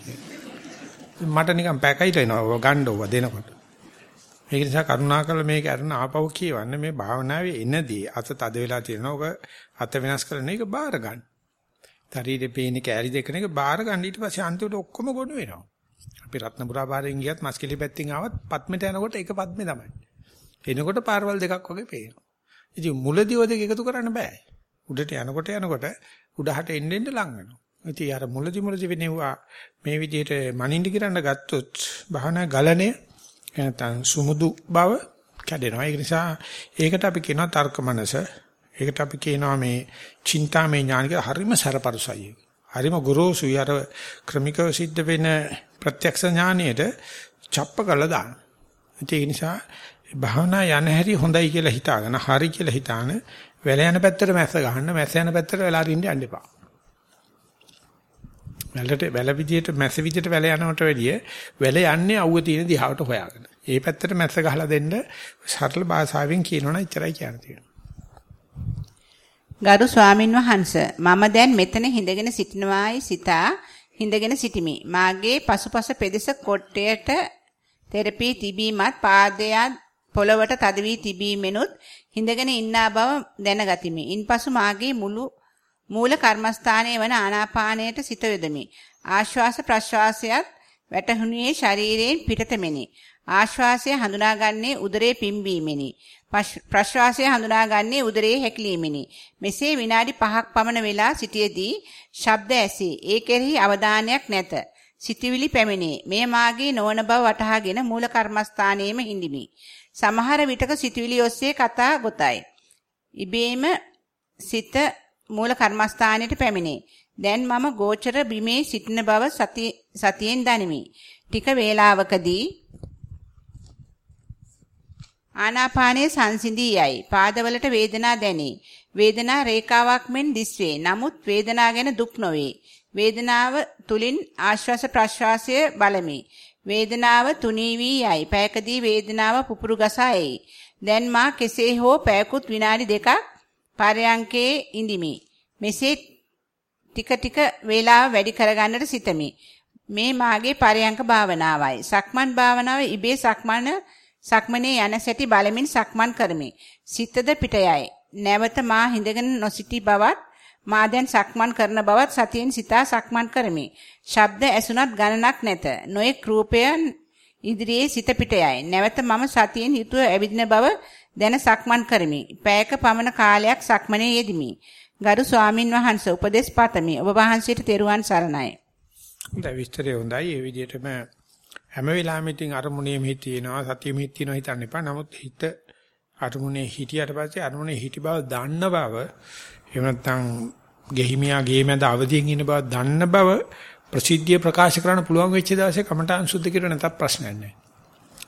මට නිකන් පැකයිලා එනවා ගන්න ඕවා දෙනකොට. ඒක නිසා කරුණාකරලා මේක අරන ආපහු කියවන්න මේ භාවනාවේ එනදී අත තද වෙලා තියෙනවා. ඔක අත වෙනස් කරන එක බාර ගන්න. ශරීරේ පේන කැරි දෙකන එක බාර ගන්න ඊට පස්සේ අන්තිමට ඔක්කොම ගොනු වෙනවා. අපි රත්නපුරා පාරෙන් ගියත් මස්කිලි පැත්තෙන් ආවත් පත්මෙට යනකොට ඒක පත්මේ තමයි. එනකොට පාරවල් දෙකක් වගේ පේනවා. ඉතින් මුලදී ඔය දෙක එකතු කරන්න බෑ. උඩට යනකොට යනකොට උඩහට එන්න එන්න ලං වෙනවා. ඉතින් අර මුලදී මුලදී වෙනවා මේ විදිහට මනින්ද කිරන්න ගත්තොත් භාවනා ගලණය නැත්නම් සුමුදු බව කැඩෙනවා. ඒක නිසා ඒකට අපි කියනවා තර්ක මනස. ඒකට අපි කියනවා මේ චින්තාමය ඥාන කියලා හරිම සරපරුසයි. හරිම ගුරුසුයි අර ක්‍රමිකව සිද්ධ වෙන ප්‍රත්‍යක්ෂ ඥානයට ڇප්ප කළා දාන. ඒ නිසා භාවනා යන හැටි හොඳයි කියලා හිතාගෙන හරි කියලා හිතාන වැල යන පැත්තට මැස්ස ගහන්න මැස්ස යන පැත්තට වෙලා අරින්න යන්න එපා. වැලට වැල විදියට මැස්ස විදියට වැල යනවට වැඩිය වැල යන්නේ අවුව තියෙන දිහාවට හොයාගෙන. ඒ පැත්තට මැස්ස ගහලා දෙන්න සරල භාෂාවෙන් කියනවනම් ඉතරයි කියන්න තියෙනවා. ගරු ස්වාමින් වහන්සේ මම දැන් මෙතන හිඳගෙන සිටිනවායි සිතා හිඳගෙන සිටිමි. මාගේ පසුපස පෙදෙස කොට්ටයට තෙරපී තිබීමත් පාදයන් පොළවට තද වී තිබීමෙනුත් හිඳගෙන ඉන්නා බව දැනගතිමි. ඉන්පසු මාගේ මුළු මූල කර්මස්ථානයේ වන ආනාපානයට සිත යොදමි. ආශ්වාස ප්‍රශ්වාසයත් වැටහුණුවේ ශරීරයෙන් පිටතමෙනි. ආශ්වාසය හඳුනාගන්නේ උදරයේ පිම්බීමෙනි. ප්‍රශ්වාසය හඳුනාගන්නේ උදරයේ හැකිලීමෙනි. මෙසේ විනාඩි 5ක් පමණ වෙලා සිටියේදී ශබ්ද ඇසේ. ඒ කෙරෙහි අවධානයක් නැත. සිතවිලි පැමිණේ. මේ මාගේ නොවන බව වටහාගෙන මූල කර්මස්ථානයේම හිඳිමි. සමහර විටක සිතවිලි ඔස්සේ කතා ගොතයි. ඉබේම සිත මූල කර්මස්ථානයට පැමිණේ. දැන් මම ගෝචර බිමේ සිටින බව සතියෙන් දනිමි. ටික වේලාවකදී ආනාපානයේ සංසිඳී යයි. පාදවලට වේදනා දැනේ. වේදනා රේඛාවක් මෙන් දිස්වේ. නමුත් වේදනා ගැන දුක් නොවේ. වේදනාව තුලින් ආශ්වාස ප්‍රශ්වාසය බලමි. වේදනාව තුනී වී යයි. පැයකදී වේදනාව පුපුරු ගසා එයි. දැන් මා කෙසේ හෝ පැයකුත් විනාඩි දෙකක් පරයන්කේ ඉඳිමි. මෙසේ ටික ටික වේලාව වැඩි කරගන්නට සිතමි. මේ මාගේ පරයන්ක භාවනාවයි. සක්මන් භාවනාව ඉබේ සක්මන සක්මනේ යන සැටි බලමින් සක්මන් කරමි. සිතද පිට යයි. නැවත මා හිඳගෙන නොසිටි බවත් මා දැන් සක්මන් කරන බවත් සතියෙන් සිතා සක්මන් කරමි. ශබ්ද ඇසුණත් ගණනක් නැත. නොයෙක් රූපයන් ඉදිරියේ සිත පිට යයි. නැවත මම සතියෙන් යුතුව ඇවිදින බව දැන සක්මන් කරමි. පැයක පමණ කාලයක් සක්මනේ යෙදිමි. ගරු ස්වාමින් වහන්සේ උපදේශ පතමි. ඔබ වහන්සේට තෙරුවන් සරණයි. හොඳයි විස්තරය හොඳයි. ඒ විදිහටම හැම වෙලාවෙම ඉතින් අරමුණේ මෙහි තියෙනවා සතිය මෙහි තියෙනවා හිතන්න එපා. නමුත් හිත අරමුණේ හිටියට පස්සේ අරමුණේ හිටි බව දන්න බව එහෙම නැත්නම් ගෙහිමියා ගේ මැද අවදියෙන් ඉන්න බව දන්න බව ප්‍රසිද්ධිය ප්‍රකාශ කරන්න පුළුවන් වෙච්ච දවසේ කමඨාන් සුද්ධ කිරුව නැතත් ප්‍රශ්නයක් නැහැ.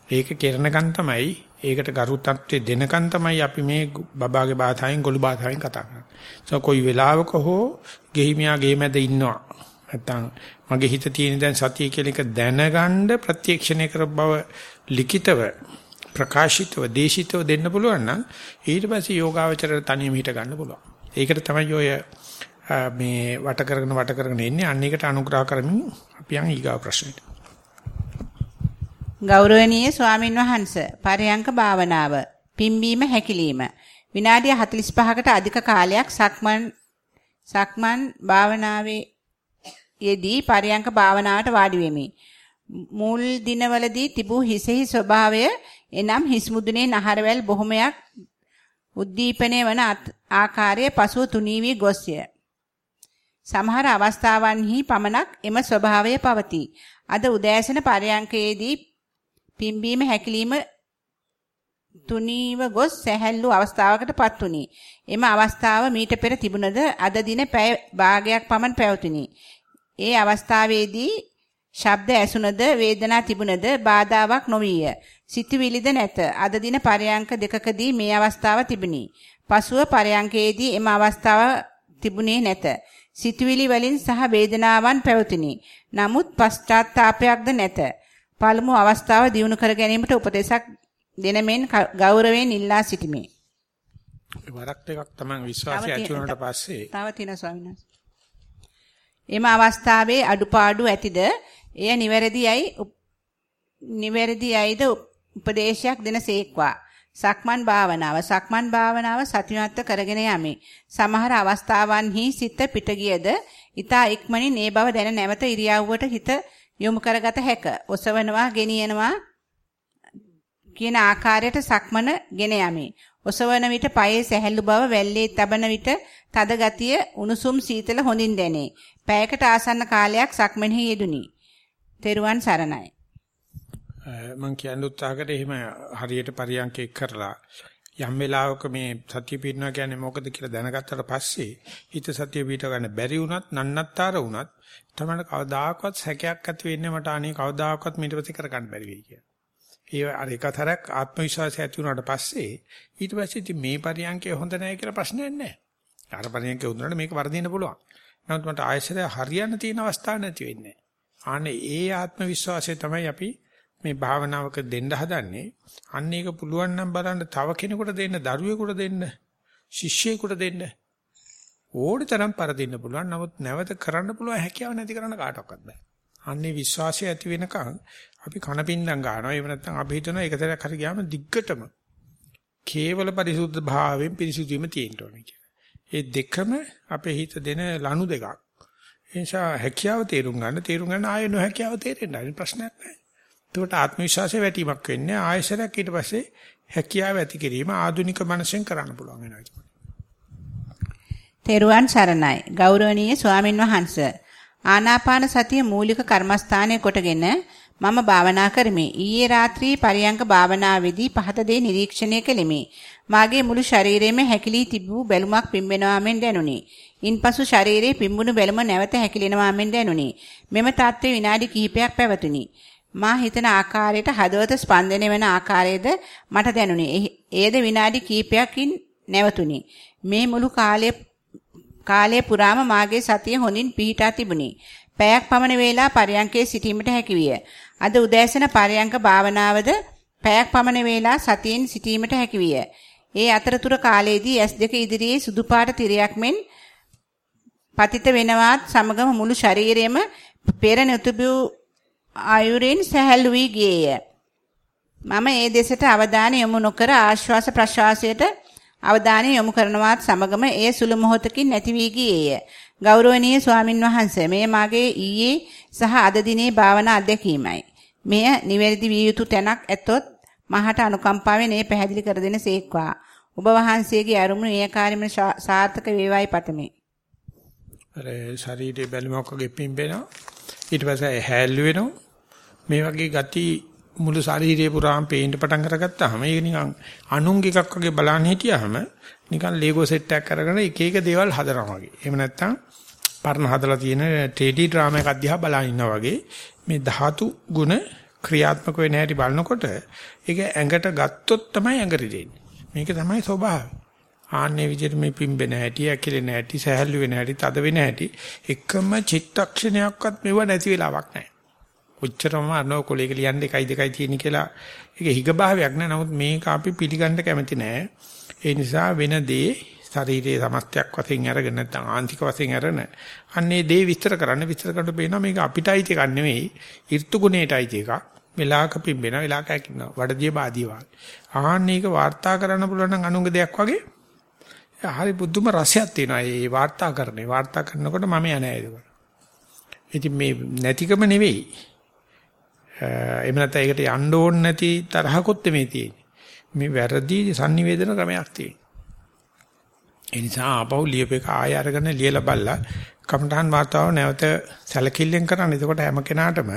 ඒක කෙරණකන් තමයි ඒකට ගරුත්වයේ දෙනකන් තමයි අපි මේ බබාගේ බාධායෙන් ගොළු බාධායෙන් කතා කරන්නේ. ඒ කොයි වෙලාවක හෝ ගෙහිමියා ගේ මැද ඉන්නවා. නැත්තම් මගේ හිත තියෙන දැන් සතිය කියන එක දැනගන්න ප්‍රත්‍යක්ෂණය කර බව ලිඛිතව ප්‍රකාශිතව දේශිතව දෙන්න පුළුවන් නම් ඊට පස්සේ යෝගාවචරයට තනියම හිට ගන්න පුළුවන්. ඒකට තමයි ඔය මේ වට කරගෙන වට කරගෙන එන්නේ. අන්න ඒකට අනුග්‍රහ කරමින් අපි යන් ඊගාව ප්‍රශ්නෙට. ගෞරවනීය ස්වාමින් වහන්සේ පරයන්ක භාවනාව පිම්බීම හැකිලිම විනාඩි 45කට අධික කාලයක් සක්මන් සක්මන් භාවනාවේ යෙදී පරයන්ක භාවනාවට වාඩි වෙමි. මුල් දිනවලදී තිබූ හිසෙහි ස්වභාවය එනම් හිස් මුදුනේ නහරවැල් බොහොමයක් උද්දීපනය වන ආකාරයේ පසුව තුනී වී ගොස්ය. සමහර අවස්ථාවන්හි පමණක් එම ස්වභාවය පවතී. අද උදෑසන පරයන්කයේදී පිම්බීම හැකිලිම තුනීව ගොස් සැහැල්ලු අවස්ථාවකටපත් වුනි. එම අවස්ථාව මීට පෙර තිබුණද අද දින පැය භාගයක් පමණ පැවතුනි. ඒ අවස්ථාවේදී ශබ්ද ඇසුනද වේදනා තිබුණද බාධාවක් නොවිය. සිතුවිලිද නැත. අද දින පරයන්ක දෙකකදී මේ අවස්ථාව තිබුණි. පසුව පරයන්කේදී එම අවස්ථාව තිබුණේ නැත. සිතුවිලි වලින් සහ වේදනාවන් පැවතුනි. නමුත් පශ්චාත්තාවයක්ද නැත. පළමු අවස්ථාව දිනු කර ගැනීමට උපදේශක් දෙන මෙන් ගෞරවයෙන් ඉල්ලා සිටිමි. වරක් දෙකක් තමයි විශ්වාසය ඇති වුණාට පස්සේ තව තියෙන ස්වාමීන් වහන්සේ. එම අවස්ථාවේ අඩුපාඩු ඇතිද එය නිවැරදියයි නිවැරදියයිද උපදේශයක් දෙනසේක්වා. සක්මන් භාවනාව සක්මන් භාවනාව සතිමත්ව කරගෙන යමි. සමහර අවස්ථාවන්හි සිත පිට ගියද ඊතා ඉක්මනින් ඒ බව දැන නැවත ඉරියව්වට හිත යොමු කරගත හැක. ඔසවනවා, ගෙනියනවා කියන ආකාරයට සක්මන ගෙන යමි. ඔසවන විට පයේ සැහැල්ලු බව වැල්ලේ තබන විට තද ගතිය උණුසුම් සීතල හොඳින් දැනේ. පැයකට ආසන්න කාලයක් සක්මනෙහි යෙදුනි. තෙරුවන් සරණයි. මම කියන්න උත්සාහ කරේ එහෙම හරියට පරියන්කේ කරලා යම් වෙලාවක මේ සතිය පිටනවා කියන්නේ මොකද කියලා දැනගත්තට පස්සේ හිත සතිය පිට ගන්න බැරි වුණත් නන්නත්තර වුණත් තමයි කවදාකවත් සැකයක් ඇති වෙන්නේ මට අනේ කවදාකවත් ඊට පස්සේ කරගන්න බැරි වෙයි කියලා. ඒ අර එකතරක් ආත්ම විශ්වාසය ඇති වුණාට පස්සේ ඊට පස්සේ ඉතින් මේ පරියන්කේ හොඳ නැහැ කියලා ප්‍රශ්නයක් නැහැ. අර පරියන්කේ හොඳනට මේක වර්ධින්න පුළුවන්. නමුත් මට ආයශරය හරියන්න තියෙන අවස්ථා නැති වෙන්නේ. ආනේ ඒ ආත්ම විශ්වාසය තමයි අපි මේ භාවනාවක දෙන්න හදන්නේ. අන්න ඒක පුළුවන් නම් බලන්න තව කෙනෙකුට දෙන්න, දරුවෙකුට දෙන්න, ශිෂ්‍යයෙකුට දෙන්න. ඕඩතරම් පරදින්න පුළුවන්. නමුත් නැවත කරන්න පුළුවන් හැකියාව නැති කරන්න කාටවත් බෑ. අන්නේ විශ්වාසය ඇති වෙනකන් අපි කනපින්නම් ගන්නවා. එහෙම නැත්නම් අපි හිතනවා එක සැරයක් හරි ගියාම දිග්ගටම කේවල පරිසුද්ධ භාවයෙන් පිරිසුදු වීම තියෙන්න ඕනේ කියලා. ඒ දෙකම අපේ හිත දෙන ලනු දෙකක්. ඒ නිසා හැකියාව තේරුම් ගන්න තේරුම් ගන්න ආයෙ නොහැකියාව තේරෙන්න. අනිත් ප්‍රශ්නයක් නැහැ. එතකොට ආත්ම විශ්වාසය වැටීමක් වෙන්නේ ආයෙසරක් ඊට පස්සේ හැකියාව ඇති කිරීම ආධුනික මනසෙන් කරන්න පුළුවන් වෙනවා. තෙරුවන් සරණයි. ගෞරවනීය ස්වාමින් වහන්සේ. ආනාපාන සතිය මූලික කර්මස්ථානයේ කොටගෙන මම භාවනා කරමි. ඊයේ රාත්‍රියේ පරියංග භාවනාවේදී පහත දේ නිරීක්ෂණය කෙලිමි. මාගේ මුළු ශරීරයේම හැකිලී තිබූ බැලුමක් පිම්බෙනවා මෙන් දැනුනි. ඉන්පසු ශරීරයේ පිම්බුණු බැලුම නැවත හැකිලෙනවා මෙන් දැනුනි. මෙම තත්ත්වය විනාඩි කිහිපයක් පැවතුනි. මා හිතන ආකාරයට හදවත ස්පන්දනය වෙන ආකාරයේද මට දැනුනි. එයද විනාඩි කිහිපයකින් නැවතුනි. මේ මුළු කාලය කාලය පුරාම මාගේ සතිය හොඳින් පිහිටා තිබුණි. පැයක් පමණ වේලා පරයන්කේ සිටීමට හැකියිය. අද උදෑසන පරයන්ක භාවනාවද පැයක් පමණ වේලා සතියෙන් සිටීමට හැකියිය. ඒ අතරතුර කාලයේදී S2 ඉදිරියේ සුදු පාට තිරයක් මෙන් පතිත වෙනවත් සමගම මුළු ශරීරයම පෙර නොතිබූ ආයුරින් සැහැල්ලු වී ගියේය. මම ඒ දෙසට අවධානය යොමු නොකර ආශ්වාස ප්‍රශ්වාසයට අවධානය යොමු කරනවත් සමගම එය සුළු මොහොතකින් නැති වී ගියේය. ගෞරවනීය ස්වාමින් වහන්සේ මේ මාගේ ඊයේ සහ අද දිනේ භාවනා අධ්‍යක්ීමයි. මෙය නිවැරදි විය යුතු තැනක් ඇතොත් මහට අනුකම්පාවෙන් ඒ පැහැදිලි කර දෙන සේක්වා. ඔබ වහන්සේගේ අරුමුණු ඒකාරීම සාර්ථක වේවායි පතමි. අර ශරීරයේ බැලුමක් වගේ පිම්බෙනවා. ඊට පස්සේ හැල්ලු වෙනවා. මේ වගේ ගති මුළු ශරීරය පුරාම පේන්න පටන් අරගත්තාම ඒක නිකන් අනුන්ගේ එකක් වගේ බලන්න හිටියාම නිකන් ලේගෝ සෙට් එකක් අරගෙන එක එක දේවල් හදනවා වගේ. එහෙම නැත්නම් පරණ හදලා තියෙන ටෙඩි ඩ්‍රාමා එකක් දිහා බලන් ඉන්නා වගේ මේ ධාතු ගුණ ක්‍රියාත්මක වෙන හැටි බලනකොට ඒක ඇඟට ගත්තොත් තමයි ඇඟ රිදෙන්නේ. මේක තමයි ස්වභාවය. ආන්නේ විදිහට මේ පිම්බෙන හැටි, ඇකිලෙන හැටි, සහැල්ලු වෙන හැටි, තද වෙන හැටි එකම චිත්තක්ෂණයක්වත් මෙව නැති වෙලාවක් නැහැ. ඔච්චරම අනෝ කොලේක ලියන්නේ 1යි 2යි තියෙන කියලා ඒක හිගභාවයක් නෑ. නමුත් මේක අපි පිළිගන්න කැමති නෑ. ඒ නිසා වෙන දේ ශරීරයේ සමස්තයක් වශයෙන් අරගෙන නැත්නම් ආන්තික වශයෙන් අරන අන්නේ දේ විස්තර කරන්න විස්තර කරනකොට පේනවා මේක අපිටයි එකක් නෙවෙයි ඍතු ගුණයටයි එකක් වෙලාක පිම්බෙන වෙලාක ඇකිනවා වඩදිය බාදිය වාගේ ආන්නේක වාර්තා කරන්න පුළුවන් නම් අනුංග දෙයක් වගේ හරි බුදුම රසයක් තියෙනවා මේ වාර්තා කරන්නේ වාර්තා කරනකොට මම යන්නේ ඒක ඉතින් මේ නැතිකම නෙවෙයි එහෙම නැත්නම් ඒකට යන්න ඕනේ නැති තරහකුත් මේ තියෙන්නේ. මේ වැරදි sannivedana ක්‍රමයක් තියෙනවා. ඒ නිසා ආපහු ලියපේක ආය අරගෙන ලියලා බලලා කමඨහන් වාතාව නැවත සැලකිල්ලෙන් කරන්න. එතකොට හැම කෙනාටම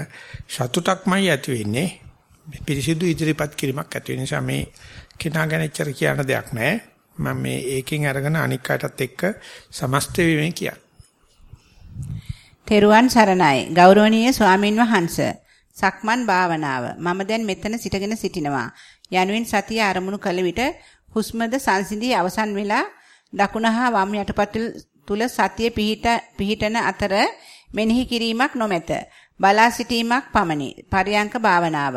සතුටක්මයි ඇති වෙන්නේ. පිරිසිදු ඉදිරිපත් කිරීමක් ඇති වෙන නිසා මේ කෙනා ගැන එච්චර කියන්න දෙයක් නැහැ. මම මේ ඒකෙන් අරගෙන අනික් අයටත් එක්ක සමස්ත වීමෙන් කියන්නේ. තෙරුවන් සරණයි ගෞරවනීය ස්වාමින් වහන්සේ සක්මන් භාවනාව. මම දැන් මෙතන සිටගෙන සිටිනවා. යනුවෙන් සතිය ආරමුණු කළ විට හුස්මද සංසිඳී අවසන් වෙලා දකුණහා වම් යටපතුල් තුල සතිය පිහිට පිහිටන අතර මෙනෙහි කිරීමක් නොමැත. බලා සිටීමක් පමණි. පරියංක භාවනාව.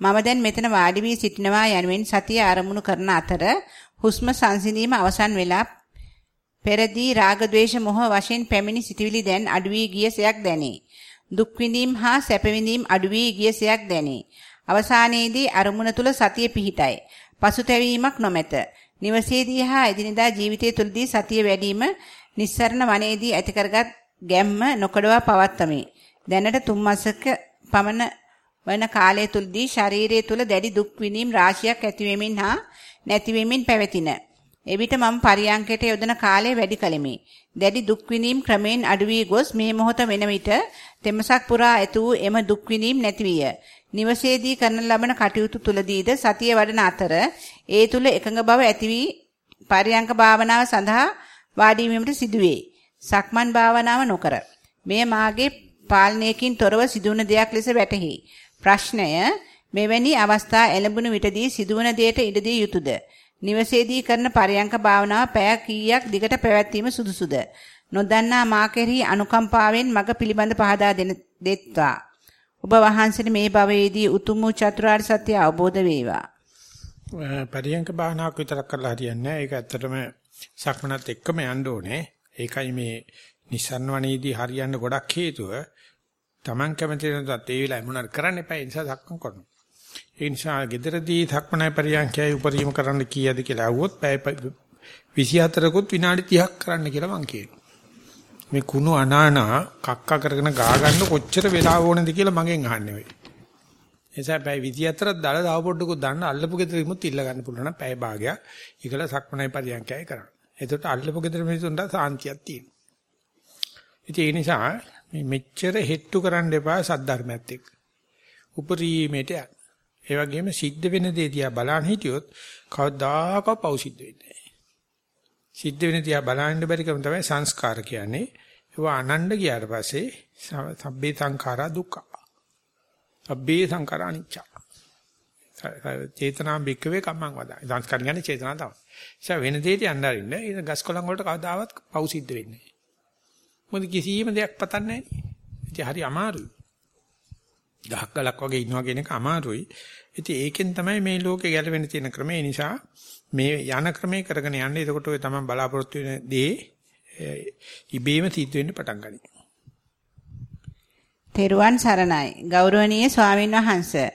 මම දැන් මෙතන වාඩි වී සිටිනවා යනුවෙන් සතිය ආරමුණු කරන අතර හුස්ම සංසිඳීම අවසන් වෙලා පෙරදී රාග ద్వේෂ මොහ වශයෙන් පැමිණි සිටිවිලි දැන් අඩු වී ගියසයක් දැනේ. දුක් විඳීම් හා සැප විඳීම් අඩු වී ගියසයක් දැනේ. අවසානයේදී අරමුණ තුල සතිය පිහිටයි. පසුතැවීමක් නොමැත. නිවසේදී හා එදිනදා ජීවිතය තුළදී සතිය වැඩිම නිස්සරණ වනයේදී ඇති කරගත් ගැම්ම නොකඩවා පවත්තමි. දැනට තුන් මාසක පමණ වන කාලය තුලදී ශරීරය තුල දැඩි දුක් විඳීම් රාශියක් ඇති වෙමින් හා නැති වෙමින් පැවතින. එවිට මම පරියංකයට යොදන කාලය වැඩි කළෙමි. දැඩි දුක් විඳීම් ක්‍රමෙන් අඩු වී ගොස් මේ මොහොත වෙන විට තෙමසක් පුරා ඇති වූ එම දුක් විඳීම් නැති විය. නිවසේදී කරන ලබන කටයුතු තුලදීද සතිය වඩන අතර ඒ තුල එකඟ බව ඇති වී පරියංක භාවනාව සඳහා වාඩි වීමට සිදුවේ. සක්මන් භාවනාව නොකර. මෙය මාගේ පාලනයකින් තොරව සිදුවන දෙයක් ලෙස වැටහි. ප්‍රශ්නය මෙවැනි අවස්ථා එළඹුණු විටදී සිදුවන දෙයට ඉඩ දිය යුතුයද? නිවසේදී කරන පරයන්ක භාවනාව පැය කීයක් දිගට පැවැත්වීම සුදුසුද? නොදන්නා මා කෙරෙහි අනුකම්පාවෙන් මඟ පිළිබඳ පහදා දෙන දෙත්වා. ඔබ වහන්සේට මේ භවයේදී උතුම් වූ චතුරාර්ය සත්‍ය අවබෝධ වේවා. පරියන්ක භාවනාවක් විතරක් කරලා හරියන්නේ නැහැ. ඒක ඇත්තටම සක්මනත් එක්කම යන්න ඕනේ. ඒකයි මේ නිසන්න වනේදී හරියන්න ගොඩක් හේතුව. Taman කැමති නැත්නම් ඒ වෙලාවේ මොනවාර කරන්න එපා. ඒ නිසා සක්මන් කරනවා. ඒ නිසා gederදී ධක්මනයි පරියන්කයයි උපරිම කරන්න කීයද කියලා අහුවොත් පැය 24කුත් විනාඩි 30ක් කරන්න කියලා මං කියනවා. මේ කුණු අනානා කක්ක කරගෙන ගා ගන්න කොච්චර වෙලාව ඕනද කියලා මගෙන් අහන්නේ වෙයි. එසා පැය 24ක් දාලා තව පොඩ්ඩකුත් දාන්න අල්ලපු ගෙදරිමුත් ඉල්ල ගන්න පුළුවන් නම් පැය භාගයක් ඒකල සක්මනයි පරියන්කයයි කරන්න. එතකොට අල්ලපු ගෙදර මිනිසුන්ට සාන්තියක් තියෙනවා. ඉතින් ඒ නිසා මේ මෙච්චර හෙට්ටු කරන්න එපා සද්ධර්මයත් එක්ක. උපරිමයට යන්න. ඒ වගේම සිද්ධ වෙන දේ දිහා බලන් හිටියොත් කවදාකවත් පව් සිද්ධ වෙන්නේ නැහැ. සිද්ධ වෙන දිහා බලන්න බැරි කම තමයි සංස්කාර කියන්නේ. ඒවා අනණ්ඩ ගියාට පස්සේ සබ්බේ සංඛාරා දුක්ඛ. සබ්බේ සංඛාරා අනිච්ච. චේතනා බික්කවේ කම්මං වදා. සංස්කාර කියන්නේ චේතනා තමයි. ඒ වෙන දෙයට යන්න අරින්න. ඒ ගස් කොළන් වලට කවදාවත් පව් සිද්ධ වෙන්නේ නැහැ. මොකද කිසියම් දෙයක් පතන්නේ නැහැ. ඉතින් හරි අමාරුයි. ගහක් ගලක් වගේ ඉන්නවා කියන එක අමාරුයි. ඉතින් ඒකෙන් තමයි මේ ලෝකේ ගැලවෙන්න තියෙන ක්‍රමය. ඒ නිසා මේ යන ක්‍රමේ කරගෙන යන්න. එතකොට ඔය තමයි බලාපොරොත්තු වෙන දේ ඉබේම සිද්ධ වෙන්න පටන් ගන්නවා. තෙරුවන් සරණයි. ගෞරවනීය ස්වාමින් වහන්සේ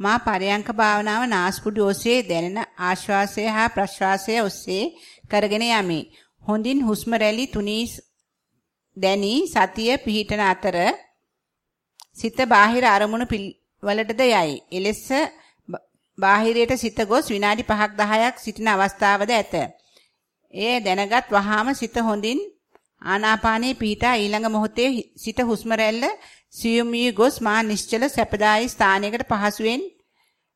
මා පරයන්ක භාවනාව නාස්පුඩු ඔස්සේ දැනෙන ආශ්වාසය හා ප්‍රශ්වාසය ඔස්සේ කරගෙන යමි. හොඳින් හුස්ම රැලි තුනී දැනි සතිය පිහිටන අතර සිත බාහිර අරමුණු වලටද යයි. එලෙස බාහිරයට සිත ගොස් විනාඩි 5ක් 10ක් සිටින අවස්ථාවද ඇත. එය දැනගත් වහාම සිත හොඳින් ආනාපානයේ පිහිටා ඊළඟ මොහොතේ සිත හුස්ම රැල්ල සියුම් වී ගොස් මා නිශ්චල සැපදායි ස්ථානයකට පහසුවෙන්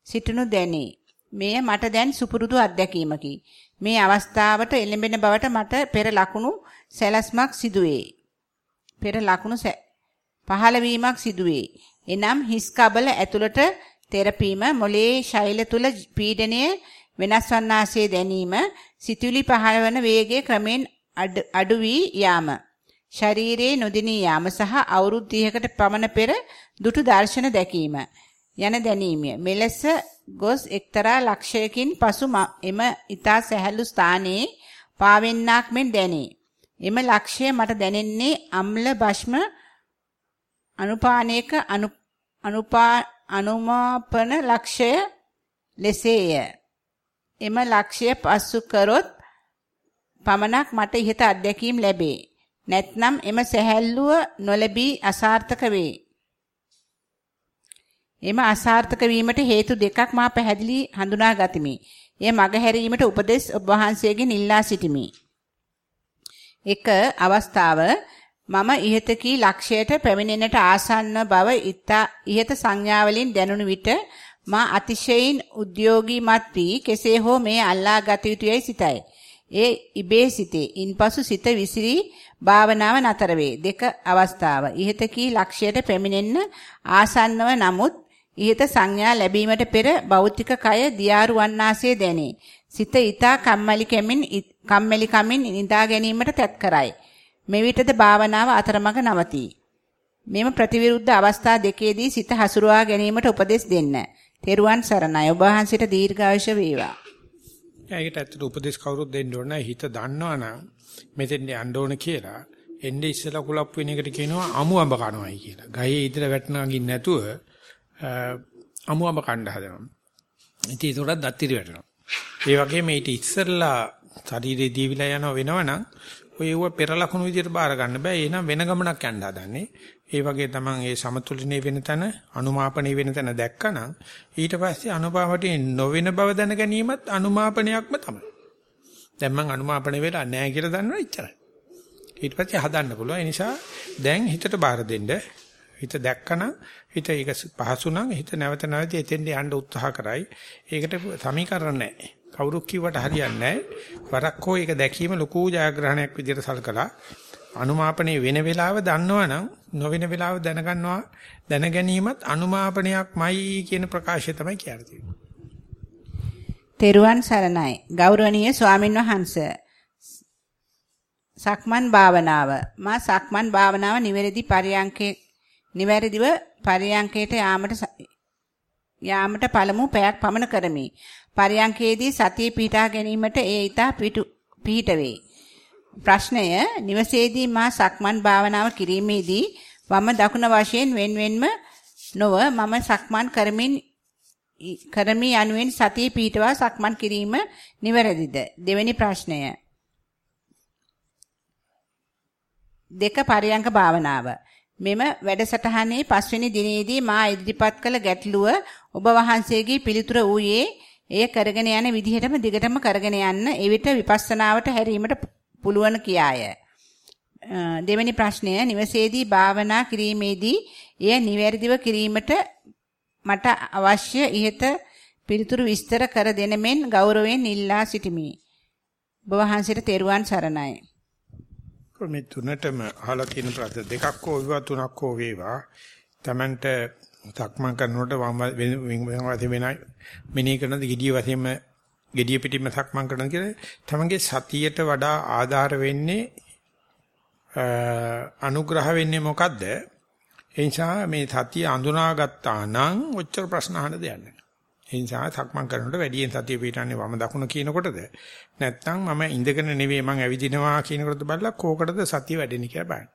සිටනු දැනේ. මෙය මට දැන් සුපුරුදු අත්දැකීමකි. මේ අවස්ථාවට එළඹෙන බවට මට පෙර ලකුණු සැලැස්මක් සිදුවේ. පෙර ලකුණු පහළ වීමක් සිදුවේ. එනම් හිස් කබල ඇතුළට තෙරපීම මොලේ ශෛල තුල පීඩනය වෙනස් වන්නාසේ දැනීම සිතුවිලි පහළවන වේගය ක්‍රමෙන් අඩු වී යාම ශරීරයේ නොදිනී යාම සහ අවුරුදු 30කට පමණ පෙර දුටු දර්ශන දැකීම යන දැනීමය මෙලෙස ගොස් එක්තරා ලක්ෂයකින් පසු එම ඊතා සැහැල්ලු ස්ථානයේ පාවෙන්නක් මෙන් දැනේ එම ලක්ෂය මට දැනෙන්නේ අම්ල භෂ්ම අනුපානයක අනුපා අනුමාපන ලක්ෂය ලෙසේය. එම ලක්ෂය පසු කරොත් පමණක් මට ඉහත අත්දැකීම් ලැබේ. නැත්නම් එම සැහැල්ලුව නොලැබී අසාර්ථක වේ. එම අසාර්ථක වීමට හේතු දෙකක් මා පැහැදිලි හඳුනා ගතිමි. එය මගහැරීමට උපදෙස් ඔබ වහන්සේගෙන් ඉල්ලා සිටිමි. එක අවස්ථාව මම ඉහත කී ලක්ෂයට පැමිණෙන්නට ආසන්න බව ඉහත සංඥාවලින් දැනුණු විට මා අතිශයින් උද්‍යෝගීමත් වී කෙසේ හෝ මේ අල්ලා ගත යුතුයයි සිතයි. ඒ ඉබේ සිටේ. ඉන්පසු සිත විසිරී භාවනාව නතර වේ. දෙක අවස්ථාව. ඉහත කී ලක්ෂයට පැමිණෙන්න ආසන්නව නමුත් ඉහත සංඥා ලැබීමට පෙර භෞතික කය දියාරු වන්නාසේ දැනේ. සිත ඊතා කම්මැලි කැමින් කම්මැලි කමින් නිදා ගැනීමට තැත් කරයි. මෙවිටද භාවනාව අතරමඟ නවතී. මෙම ප්‍රතිවිරුද්ධ අවස්ථා දෙකේදී සිත හසුරුවා ගැනීමට උපදෙස් දෙන්න. තෙරුවන් සරණයි. ඔබ වහන්සේට දීර්ඝායුෂ වේවා. ඒකට ඇත්තට උපදෙස් කවුරුත් දෙන්න ඕන හිත දන්නවනම් මෙතෙන් යන්න ඕන කියලා එන්නේ ඉස්සලා කුලප් වෙන එකට කියනවා අමු අඹ කනවායි කියලා. ගහේ ඉදර වැටෙනවා ගින් නැතුව අමු අඹ කණ්ඩ හදනවා. ඉතින් ඒකට දත්තිරි වැටෙනවා. ඒ වගේම ඊට ඉස්සෙල්ලා ශරීරේ දීවිලා යනවා වෙනවනම් ඔය ඒව පෙර ලකුණු විදියට බාර ගන්න බෑ. එහෙනම් වෙන ගමනක් යන්න හදන්නේ. ඒ වගේ තමන් ඒ සමතුලිතේ වෙන තැන, අනුමාපණේ වෙන තැන දැක්කනම් ඊට පස්සේ අනුපාවටේ නොවන බව දැන ගැනීමත් අනුමාපනයක්ම තමයි. දැන් මං අනුමාපණය වෙලා නැහැ කියලා දන්නවා ඉච්චරයි. ඊට පස්සේ හදන්න පුළුවන්. ඒ නිසා දැන් හිතට බාර දෙන්න. හිත දැක්කනම් හිත ඒක පහසු නම් හිත නැවත නැවත එතෙන්ට යන්න උත්සාහ කරයි. ඒකට සමීකරණ නැහැ. කවුරු කිව්වට හරියන්නේ නැහැ. වරක් හෝ ඒක දැකීම ලොකු ජයග්‍රහණයක් විදිහට සලකලා අනුමාපනයේ වෙන වෙලාව දන්නවනම් නොවෙන වෙලාව දැනගන්නවා දැන ගැනීමත් අනුමාපනයක්මයි කියන ප්‍රකාශය තමයි කියන්නේ. තෙරුවන් සරණයි. ගෞරවනීය ස්වාමින් වහන්සේ. සක්මන් භාවනාව. මා සක්මන් භාවනාව නිවැරදි පරියන්කේ නිවැරදිව පරියන්කයට යාමට යාමට පළමු පැයක් පමණ කරමි. පරියංකේදී සතිය පිහිටා ගැනීමට ඒ ඊතා පිහිට වේ. ප්‍රශ්නය නිවසේදී මා සක්මන් භාවනාව කිරීමේදී වම දකුණ වශයෙන් වෙන්වෙන්ම නොව මම සක්මන් කරමින් කරමි යනුවෙන් සතිය පිහිටවා සක්මන් කිරීම නිවැරදිද? දෙවෙනි ප්‍රශ්නය. දෙක පරියංක භාවනාව. මෙම වැඩසටහනේ පස්වෙනි දිනේදී මා ඉදිරිපත් කළ ගැටලුව ඔබ වහන්සේගේ පිළිතුර වූයේ එය කරගෙන යන විදිහටම දිගටම කරගෙන යන්න එවිට විපස්සනාවට හැරීමට පුළුවන් කියාය. දෙවැනි ප්‍රශ්නය නිවසේදී භාවනා කිරීමේදී එය නිවැරදිව කිරීමට මට අවශ්‍ය ඉහත පිළිතුරු විස්තර කර දෙන මෙන් ගෞරවයෙන් ඉල්ලා සිටිමි. ඔබ වහන්සේට තෙරුවන් සරණයි. මේ තුනටම අහලා තියෙන ප්‍රශ්න දෙකක් හෝ විවා තුනක් හෝ වේවා. Tamanට සක්මන් කරනකොට වම් වශයෙන් වෙනයි මෙනෙහි කරනද gediy වශයෙන්ම gediy පිටින්ම සක්මන් කරන කියලා තමන්ගේ සතියට වඩා ආධාර වෙන්නේ අනුග්‍රහ වෙන්නේ මොකද්ද? ඒ නිසා මේ සතිය අඳුනාගත්තා නම් ඔච්චර ප්‍රශ්න අහන්න දෙයක් නැහැ. ඒ නිසා සක්මන් කරනකොට වැඩියෙන් සතිය පිටන්නේ වම දකුණ කියනකොටද නැත්නම් මම ඉඳගෙන නෙවෙයි මං ඇවිදිනවා කියනකොටද බලලා කෝකටද සතිය වැඩෙන්නේ කියලා බලන්න.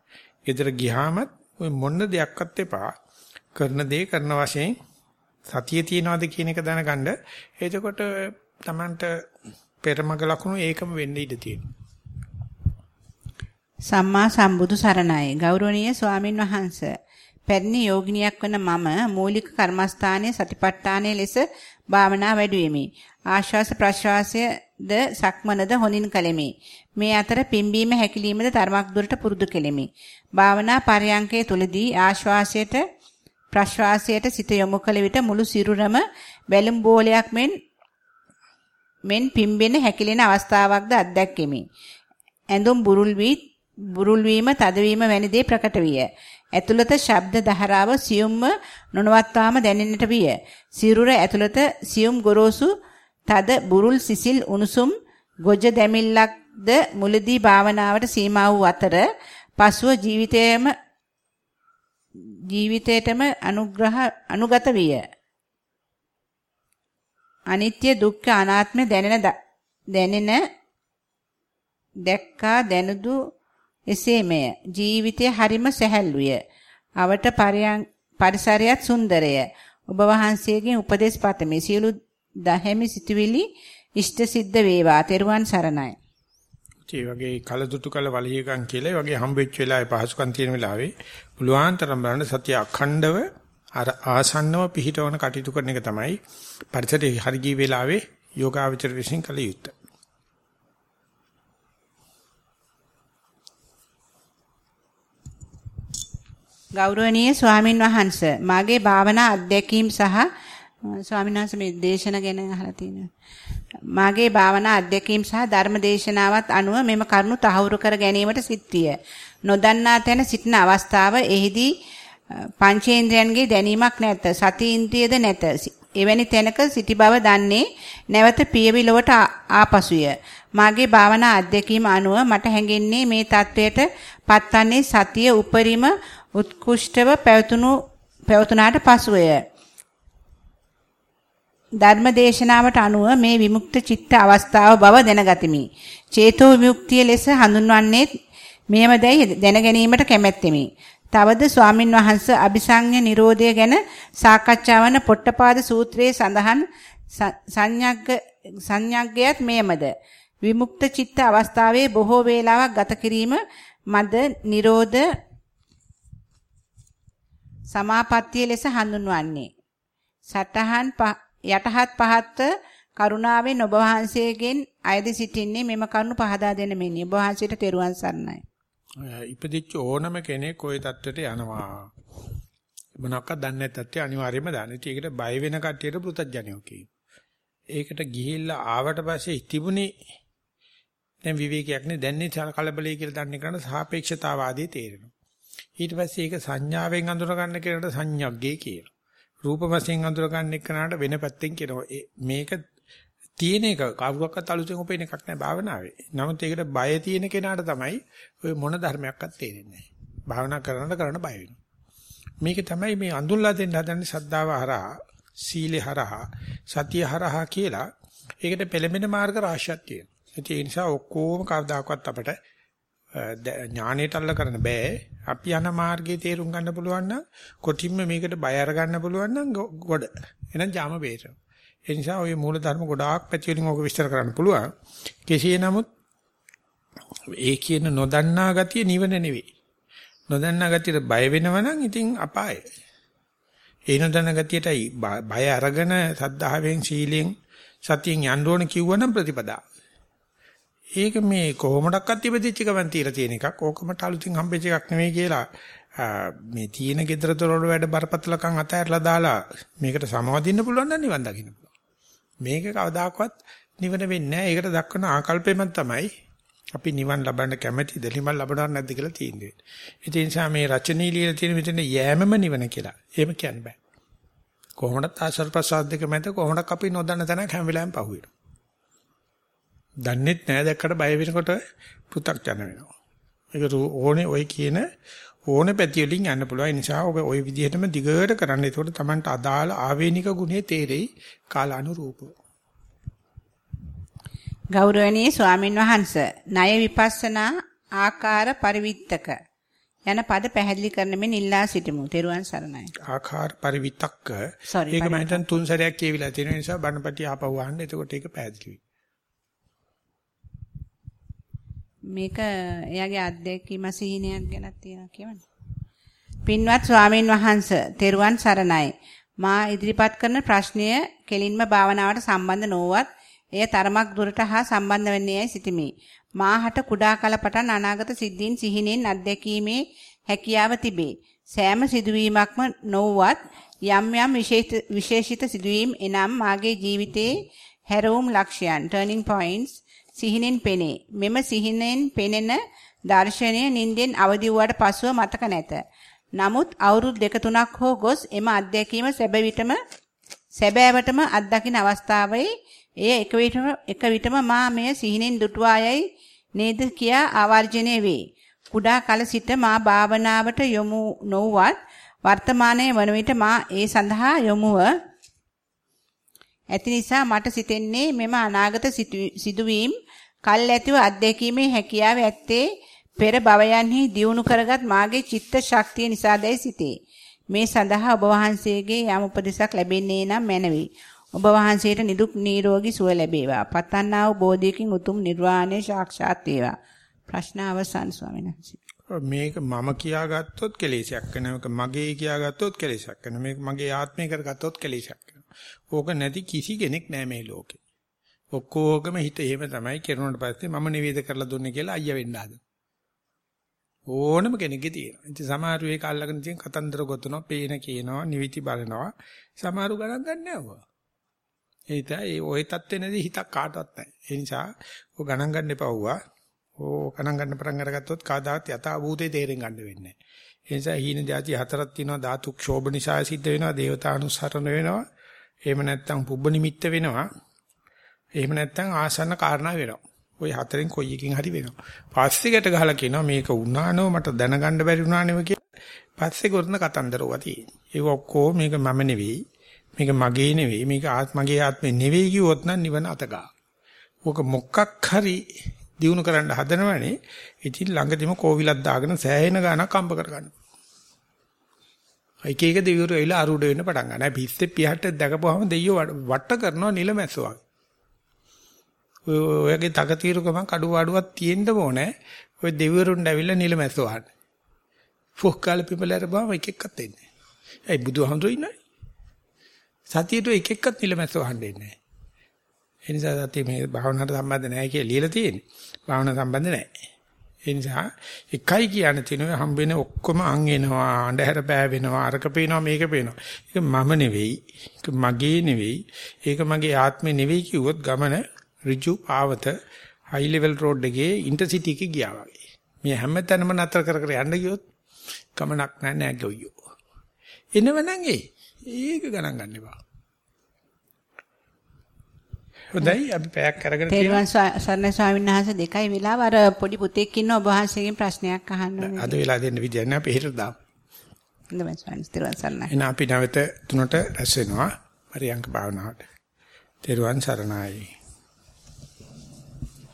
ගෙදර ගියාමත් ඔය මොන දෙයක්වත් එපා කරන දේ කරන වශයෙන් සතිය තියනවාද කියන එක දැනගන්න. එතකොට Tamanට පෙරමග ලකුණු ඒකම වෙන්න ඉඩ තියෙනවා. සම්මා සම්බුදු සරණයි ගෞරවනීය ස්වාමින් වහන්සේ පැරණි යෝගිනියක් වන මම මූලික කර්මස්ථානයේ සතිපට්ඨානයේ ලෙස භාවනා වැඩුවෙමි. ආශ්වාස ප්‍රශ්වාසයද සක්මනද හොඳින් කළෙමි. මේ අතර පිම්බීම හැකිලීමද තරමක් දුරට පුරුදු කෙලෙමි. භාවනා පරයන්කේ තුලදී ආශ්වාසයට ප්‍රශ්වාසයට සිත යොමු කළ විට මුළු සිරුරම බැලුම් බෝලයක් මෙන් මෙන් පිම්බෙන හැකිලෙන අවස්ථාවක්ද අත්දැක්කෙමි. ඇඳුම් බුරුල් වී බුරුල් වීම තදවීම වැනි දේ ප්‍රකට විය. ඇතුළත ශබ්ද ධාරාව සියුම්ම නොනවත්වාම දැනෙන්නට විය. සිරුර ඇතුළත සියුම් ගොරෝසු තද බුරුල් සිසිල් උණුසුම් ගොජ දැමිල්ලක්ද මුලදී භාවනාවට සීමා වූ අතර පසුව ජීවිතයේම ජීවිතයටම අනුග්‍රහ අනුගත විය. අනිත්‍ය දුක්ඛ අනාත්ම දැනෙන දැනෙන දැක්කා දැනුදු එසේමය. ජීවිතය හරිම සැහැල්ලුය. අවට පරිසරයත් සුන්දරය. ඔබ වහන්සේගෙන් උපදෙස් පතමි. සියලු දහැමි සිතුවිලි ඉෂ්ට සිද්ධ වේවා. තෙරුවන් සරණයි. ඒ වගේ කලදුටු කල වලියකම් කියලා ඒ වගේ හම්බෙච්ච වෙලාවේ පහසුකම් තියෙන වෙලාවේ පුළුවන් තරම් බලන්න සතිය අඛණ්ඩව අර ආසන්නව පිහිටවන කටයුතු කරන එක තමයි පරිසරයේ හරි ගිය වෙලාවේ යෝගාවචර විශ්ින් කළ යුත්තේ. ගෞරවනීය ස්වාමින් වහන්සේ මාගේ භාවනා අධ්‍යක්ීම් සහ ස්වාමීන් වහන්සේ මේ දේශන ගැන අහලා තියෙනවා. මාගේ භාවනා අධ්‍යක්ීම් සහ ධර්ම දේශනාවත් අනුව මෙම කරුණු තහවුරු කර ගැනීමට සිත්විය. නොදන්නා තැන සිටින අවස්ථාව එහිදී පංචේන්ද්‍රයන්ගේ දැනීමක් නැත. සති ඉන්ද්‍රියද නැත. එවැනි තැනක සිටි බව දන්නේ නැවත පියවිලවට ආපසුය. මාගේ භාවනා අධ්‍යක්ීම අනුව මට හැඟෙන්නේ මේ தത്വයට පත්වන්නේ සතිය උපරිම උත්කෘෂ්ඨව පැවතුණු පැවතුනාට පසුය. ධර්ම දේශනාවට අනුව මේ විමුක්ත චිත්ත අවස්ථාව බව දැනගතිමි. චේතෝ විමුක්තිය ලෙස හඳුන්වන්නේ මෙයමදයි දැන ගැනීමට කැමැත්තෙමි. තවද ස්වාමින් වහන්සේ අபிසංඥ නිරෝධය ගැන සාකච්ඡා වන පොට්ටපාද සූත්‍රයේ සඳහන් සංඥග්ග සංඥග්ගයත් මෙයමද. විමුක්ත චිත්ත අවස්ථාවේ බොහෝ වේලාවක් ගත කිරීම මද නිරෝධ සමාපත්තිය ලෙස හඳුන්වන්නේ. සතහන් යටහත් පහත්ව කරුණාවෙන් ඔබ වහන්සේගෙන් අයදි සිටින්නේ මෙම කරුණ පහදා දෙන මෙනි. ඔබ වහන්සේට තෙරුවන් සරණයි. ඉපදිච්ච ඕනම කෙනෙක් ওই தත්ත්වයට යනවා. මොනවාක්වත් දන්නේ නැත් තත්ත්වය අනිවාර්යයෙන්ම දන්නේ. ඒකට බය වෙන කට්ටියට පෘතජ්ජනියෝ කියනවා. ඒකට ගිහිල්ලා ආවට පස්සේ තිබුණේ දැන් විවේකයක් නේ දැන් නේ කලබලයි කියලා දන්නේ කරන සාපේක්ෂතාවාදී තේරෙනවා. ඊට පස්සේ ඒක සංඥාවෙන් අඳුර ගන්න කෙනාට සංඥාග්ගේ කියලා. රූප වශයෙන් අඳුර ගන්න එක්කනට වෙන පැත්තෙන් කියනවා. මේක තියෙන එක කවුරක්වත් අලුතෙන් උපේන එකක් නෑ භාවනාවේ. නමුත් ඒකට බය තියෙන කෙනාට තමයි ඔය මොන ධර්මයක්වත් තේරෙන්නේ නෑ. භාවනා කරනකොට කරන බය වෙනවා. මේක තමයි මේ අඳුල්ලා දෙන්න හදන්නේ සද්ධාව හරහා, සීලේ හරහා, සතිය හරහා කියලා. ඒකට පෙළඹෙන මාර්ග රාශියක් තියෙනවා. ඒ නිසා ඔක්කොම කවදාකවත් අපිට ඥාණයට අල්ල කරන්න බෑ. අපි යන මාර්ගයේ තේරුම් ගන්න පුළුවන් නම් කොටින්ම මේකට බය අර ගන්න පුළුවන් නම් ගොඩ. එහෙනම් ජාම බේරෙනවා. ඒ නිසා ওই මූල ධර්ම ගොඩාක් පැති වලින් ඔක විස්තර කරන්න පුළුවන්. කෙසේ නමුත් ඒ කියන නොදන්නා ගතිය නිවන නෙවෙයි. නොදන්නා ගතියට බය වෙනවනම් ඉතින් අපාය. ඒ නොදන්නා ගතියටයි බය අරගෙන සද්ධාවෙන් සීලෙන් සතියෙන් යන්න ඕන කිව්වනම් ප්‍රතිපදා. ඒක මේ කොහොමඩක්වත් ඉපදිච්ච ගමන් තියලා තියෙන එකක්. ඕකමට අලුතින් හම්බෙච්ච එකක් නෙවෙයි කියලා මේ තියෙන gedara තොරවල වැඩ බරපතලකම් අතහැරලා දාලා මේකට සමවදින්න පුළුවන් නම් නිවන් දකින්න පුළුවන්. මේක කවදාකවත් නිවන වෙන්නේ නැහැ. ඒකට දක්වන ආකල්පෙම තමයි අපි නිවන් ලබන්න කැමැතිද නිවන් ලබනවද නැද්ද කියලා තියෙන්නේ. ඒ නිසා මේ රචනීය ලියලා තියෙන මෙතන යෑමම නිවන කියලා. එහෙම කියන්න බෑ. කොහොමද ආශ්‍රව ප්‍රසාද දෙක මැද කොහොමද අපි නොදන්න තැනක් හැම වෙලාවෙම පහුවෙනවා. දන්නේත් නැහැ දැක්කට බය වෙනකොට පෘථග්ජන වෙනවා. ඒක ඕනේ ওই කියන ඕනේ පැති වලින් යන්න පුළුවන්. නිසා ඔක ওই විදිහටම දිගට කරන්න. ඒකට Tamanට අදාළ ආවේනික ගුණේ තේරෙයි කාලානුරූපව. ගෞරවනීය ස්වාමින් වහන්ස ණය විපස්සනා ආකාර පරිවිත්තක යන පද පැහැදිලි කරන මෙන් ඉල්ලා සිටිමු. තෙරුවන් සරණයි. ආකාර පරිවිතක්ක. ඒක මම හිතන් තුන් සැරයක් කියවිලා තියෙන නිසා බණපටි ආපහු අහන්න. එතකොට ඒක පැහැදිලි වෙයි. මේක එයාගේ අත්දැකීම සිහිනයක් ගැනත් තියෙනවා කියවනේ. පින්වත් ස්වාමීන් වහන්ස තෙරුවන් සරණයි. මා ඉදිරිපත් කරන ප්‍රශ්නය කෙලින්ම භාවනාවට සම්බන්ධ නොවත් එය තරමක් දුරට හා සම්බන්ධ වන්නේයි සිටිමි. මාහට කුඩා කල පටන් අනාගත සිද්ධීන් සිහිනෙන් අත්දැකීමේ හැකියාව තිබේ. සෑම සිදුවීමක්ම නොවුවත් යම් යම් විශේෂිත සිදුවීම් එනම් මාගේ ජීවිතයේ හැරවුම් ලක්ෂයන් turning points සිහිනෙන් පෙනේ. මෙම සිහිනෙන් පෙනෙන දර්ශනය නින්දෙන් අවදි වූාට පසුව මතක නැත. නමුත් අවුරුදු දෙක තුනක් හෝ ගොස් එම අත්දැකීම සැබවිටම සැබෑවටම අත්දකින අවස්ථාවේ එය එක විටම එක විටම මා මෙය සිහිනෙන් දුටුවායයි නේද කියා ආවර්ජනය වේ. කුඩා කල සිට මා භාවනාවට යොමු නොවුවත් වර්තමානයේ වන විට මා ඒ සඳහා යොමුව ඇති නිසා මට සිතෙන්නේ මෙම අනාගත සිදුවීම් කල් ඇතිව අත්දැකීමේ හැකියාව ඇත්තේ පෙර භවයන්හි දියුණු කරගත් මාගේ චිත්ත ශක්තිය නිසාදැයි සිතේ. මේ සඳහා ඔබ වහන්සේගේ යම් උපදෙසක් ලැබෙන්නේ නම් මැනවි. ඔබ වහන්සේට නිදුක් නිරෝගී සුව ලැබේවා. පතන්නා වූ බෝධියකින් උතුම් නිර්වාණය සාක්ෂාත් වේවා. ප්‍රශ්න අවසන් ස්වාමීන් වහන්සේ. මේක මම කියාගත්තොත් කෙලෙසයක් වෙනවා. මේක මගේ කියාගත්තොත් කෙලෙසයක් වෙනවා. මේක මගේ ආත්මය කරගත්තොත් කෙලෙසයක් වෙනවා. ඕක නැති කිසි කෙනෙක් නැහැ මේ ලෝකේ. ඔක්කොගම හිත එහෙම තමයි කෙරුණාට පස්සේ මම නිවේද කරලා දුන්නේ කියලා අයියා වෙන්න ආද. ඕනම කෙනෙක්ගේ තියෙනවා. ඉතින් සමහරු ඒක අල්ලගෙන තියෙන කතන්දර ගොතනවා, පේන කියනවා, නිවිති බලනවා. සමහරු ගණන් ගන්නවවා. ඒත ඒ ওই தත්වෙනදී හිතක් කාටවත් නැහැ. ඒ නිසා ඔය ගණන් ගන්න එපවුවා. ඕ ගණන් ගන්න පටන් අරගත්තොත් කාදාත් යථා භූතේ තේරෙන් ගන්න වෙන්නේ නැහැ. ඒ නිසා හීන જાති හතරක් තියෙනවා. ධාතු ක්ෂෝභ නිසා සිද්ධ වෙනවා, දේවතානුසරණ වෙනවා. එහෙම නැත්නම් පුබ්බ නිමිත්ත වෙනවා. එහෙම නැත්නම් ආසන්න කාරණා වෙනවා. ওই හතරෙන් කොයි එකකින් හරි වෙනවා. පස්සේ ගැට ගහලා කියනවා මේක වුණානෝ මට දැනගන්න බැරි වුණානේව කියලා. පස්සේ කරන කතන්දර ඔවා තියෙන්නේ. ඒක ඔක්කොම මේක මම නෙවෙයි. මේක මගේ නෙවෙයි. මේක ආත්මගේ ආත්මේ නෙවෙයි කිව්වොත් නම් නිවන අතගා. ඕක මොකක් හරි දිනු කරන්න හදනවනේ. ඉතින් ළඟදිම කෝවිලක් දාගෙන සෑහෙන ගාණක් අම්බ කරගන්න. එක එක දෙවිවරු එයිලා අරුඩ වෙන්න පටන් ගන්නවා. පිස්සේ පියහට දැකපුවාම දෙයියෝ වට කරනවා නිලමැස්සෝ වගේ. ඔයගේ තකතිරුකම කඩුවාඩුවක් තියෙන්න ඕනේ. ඔය දෙවිවරුන් ඇවිල්ලා නිලමැස්ස වහන්න. ෆොක්කාල පිපලර බව එක එක්කත් එන්නේ. ඇයි බුදුහාමුදුරු ඉන්නේ? සතියට එක එක්කත් නිලමැස්ස වහන්න එන්නේ. ඒ නිසා සතිය මේ භාවනාවට සම්බන්ධ නැහැ කියලා ලියලා තියෙන්නේ. භාවනාව සම්බන්ධ නැහැ. ඒ නිසා එකයි කියන්න තියෙනවා හම්බෙන ඔක්කොම අං එනවා අඳුර පෑවෙනවා අරක පේනවා මේක පේනවා. ඒක මම නෙවෙයි. ඒක මගේ නෙවෙයි. ඒක මගේ ආත්මේ නෙවෙයි කිව්වොත් ගමන ඍජු ආවත හයි ලෙවල් රෝඩ් එකේ ඉන්ටර්සිටි එකේ ගියා වගේ. මේ හැමතැනම නතර කර කර යන්න ගියොත් ගමනක් නැහැ නෑ ගොයියෝ. එනවනම් ඒ ඒක ගණන් ගන්න එපා. හොඳයි අපි පැයක් අරගෙන තේරුවන් සරණ ස්වාමීන් වහන්සේ දෙකයි වෙලාව අර පොඩි පුතෙක් ඉන්න ඔබ වහන්සේගෙන් ප්‍රශ්නයක් අහන්න ඕනේ. අද වෙලා දෙන්න විදියක් නෑ අපි හෙට දාමු. හොඳයි ස්වාමීන් තේරුවන් සරණයි. එන අපි නැවත තුනට රැස් වෙනවා පරියංක භාවනාවට. තේරුවන් සරණයි.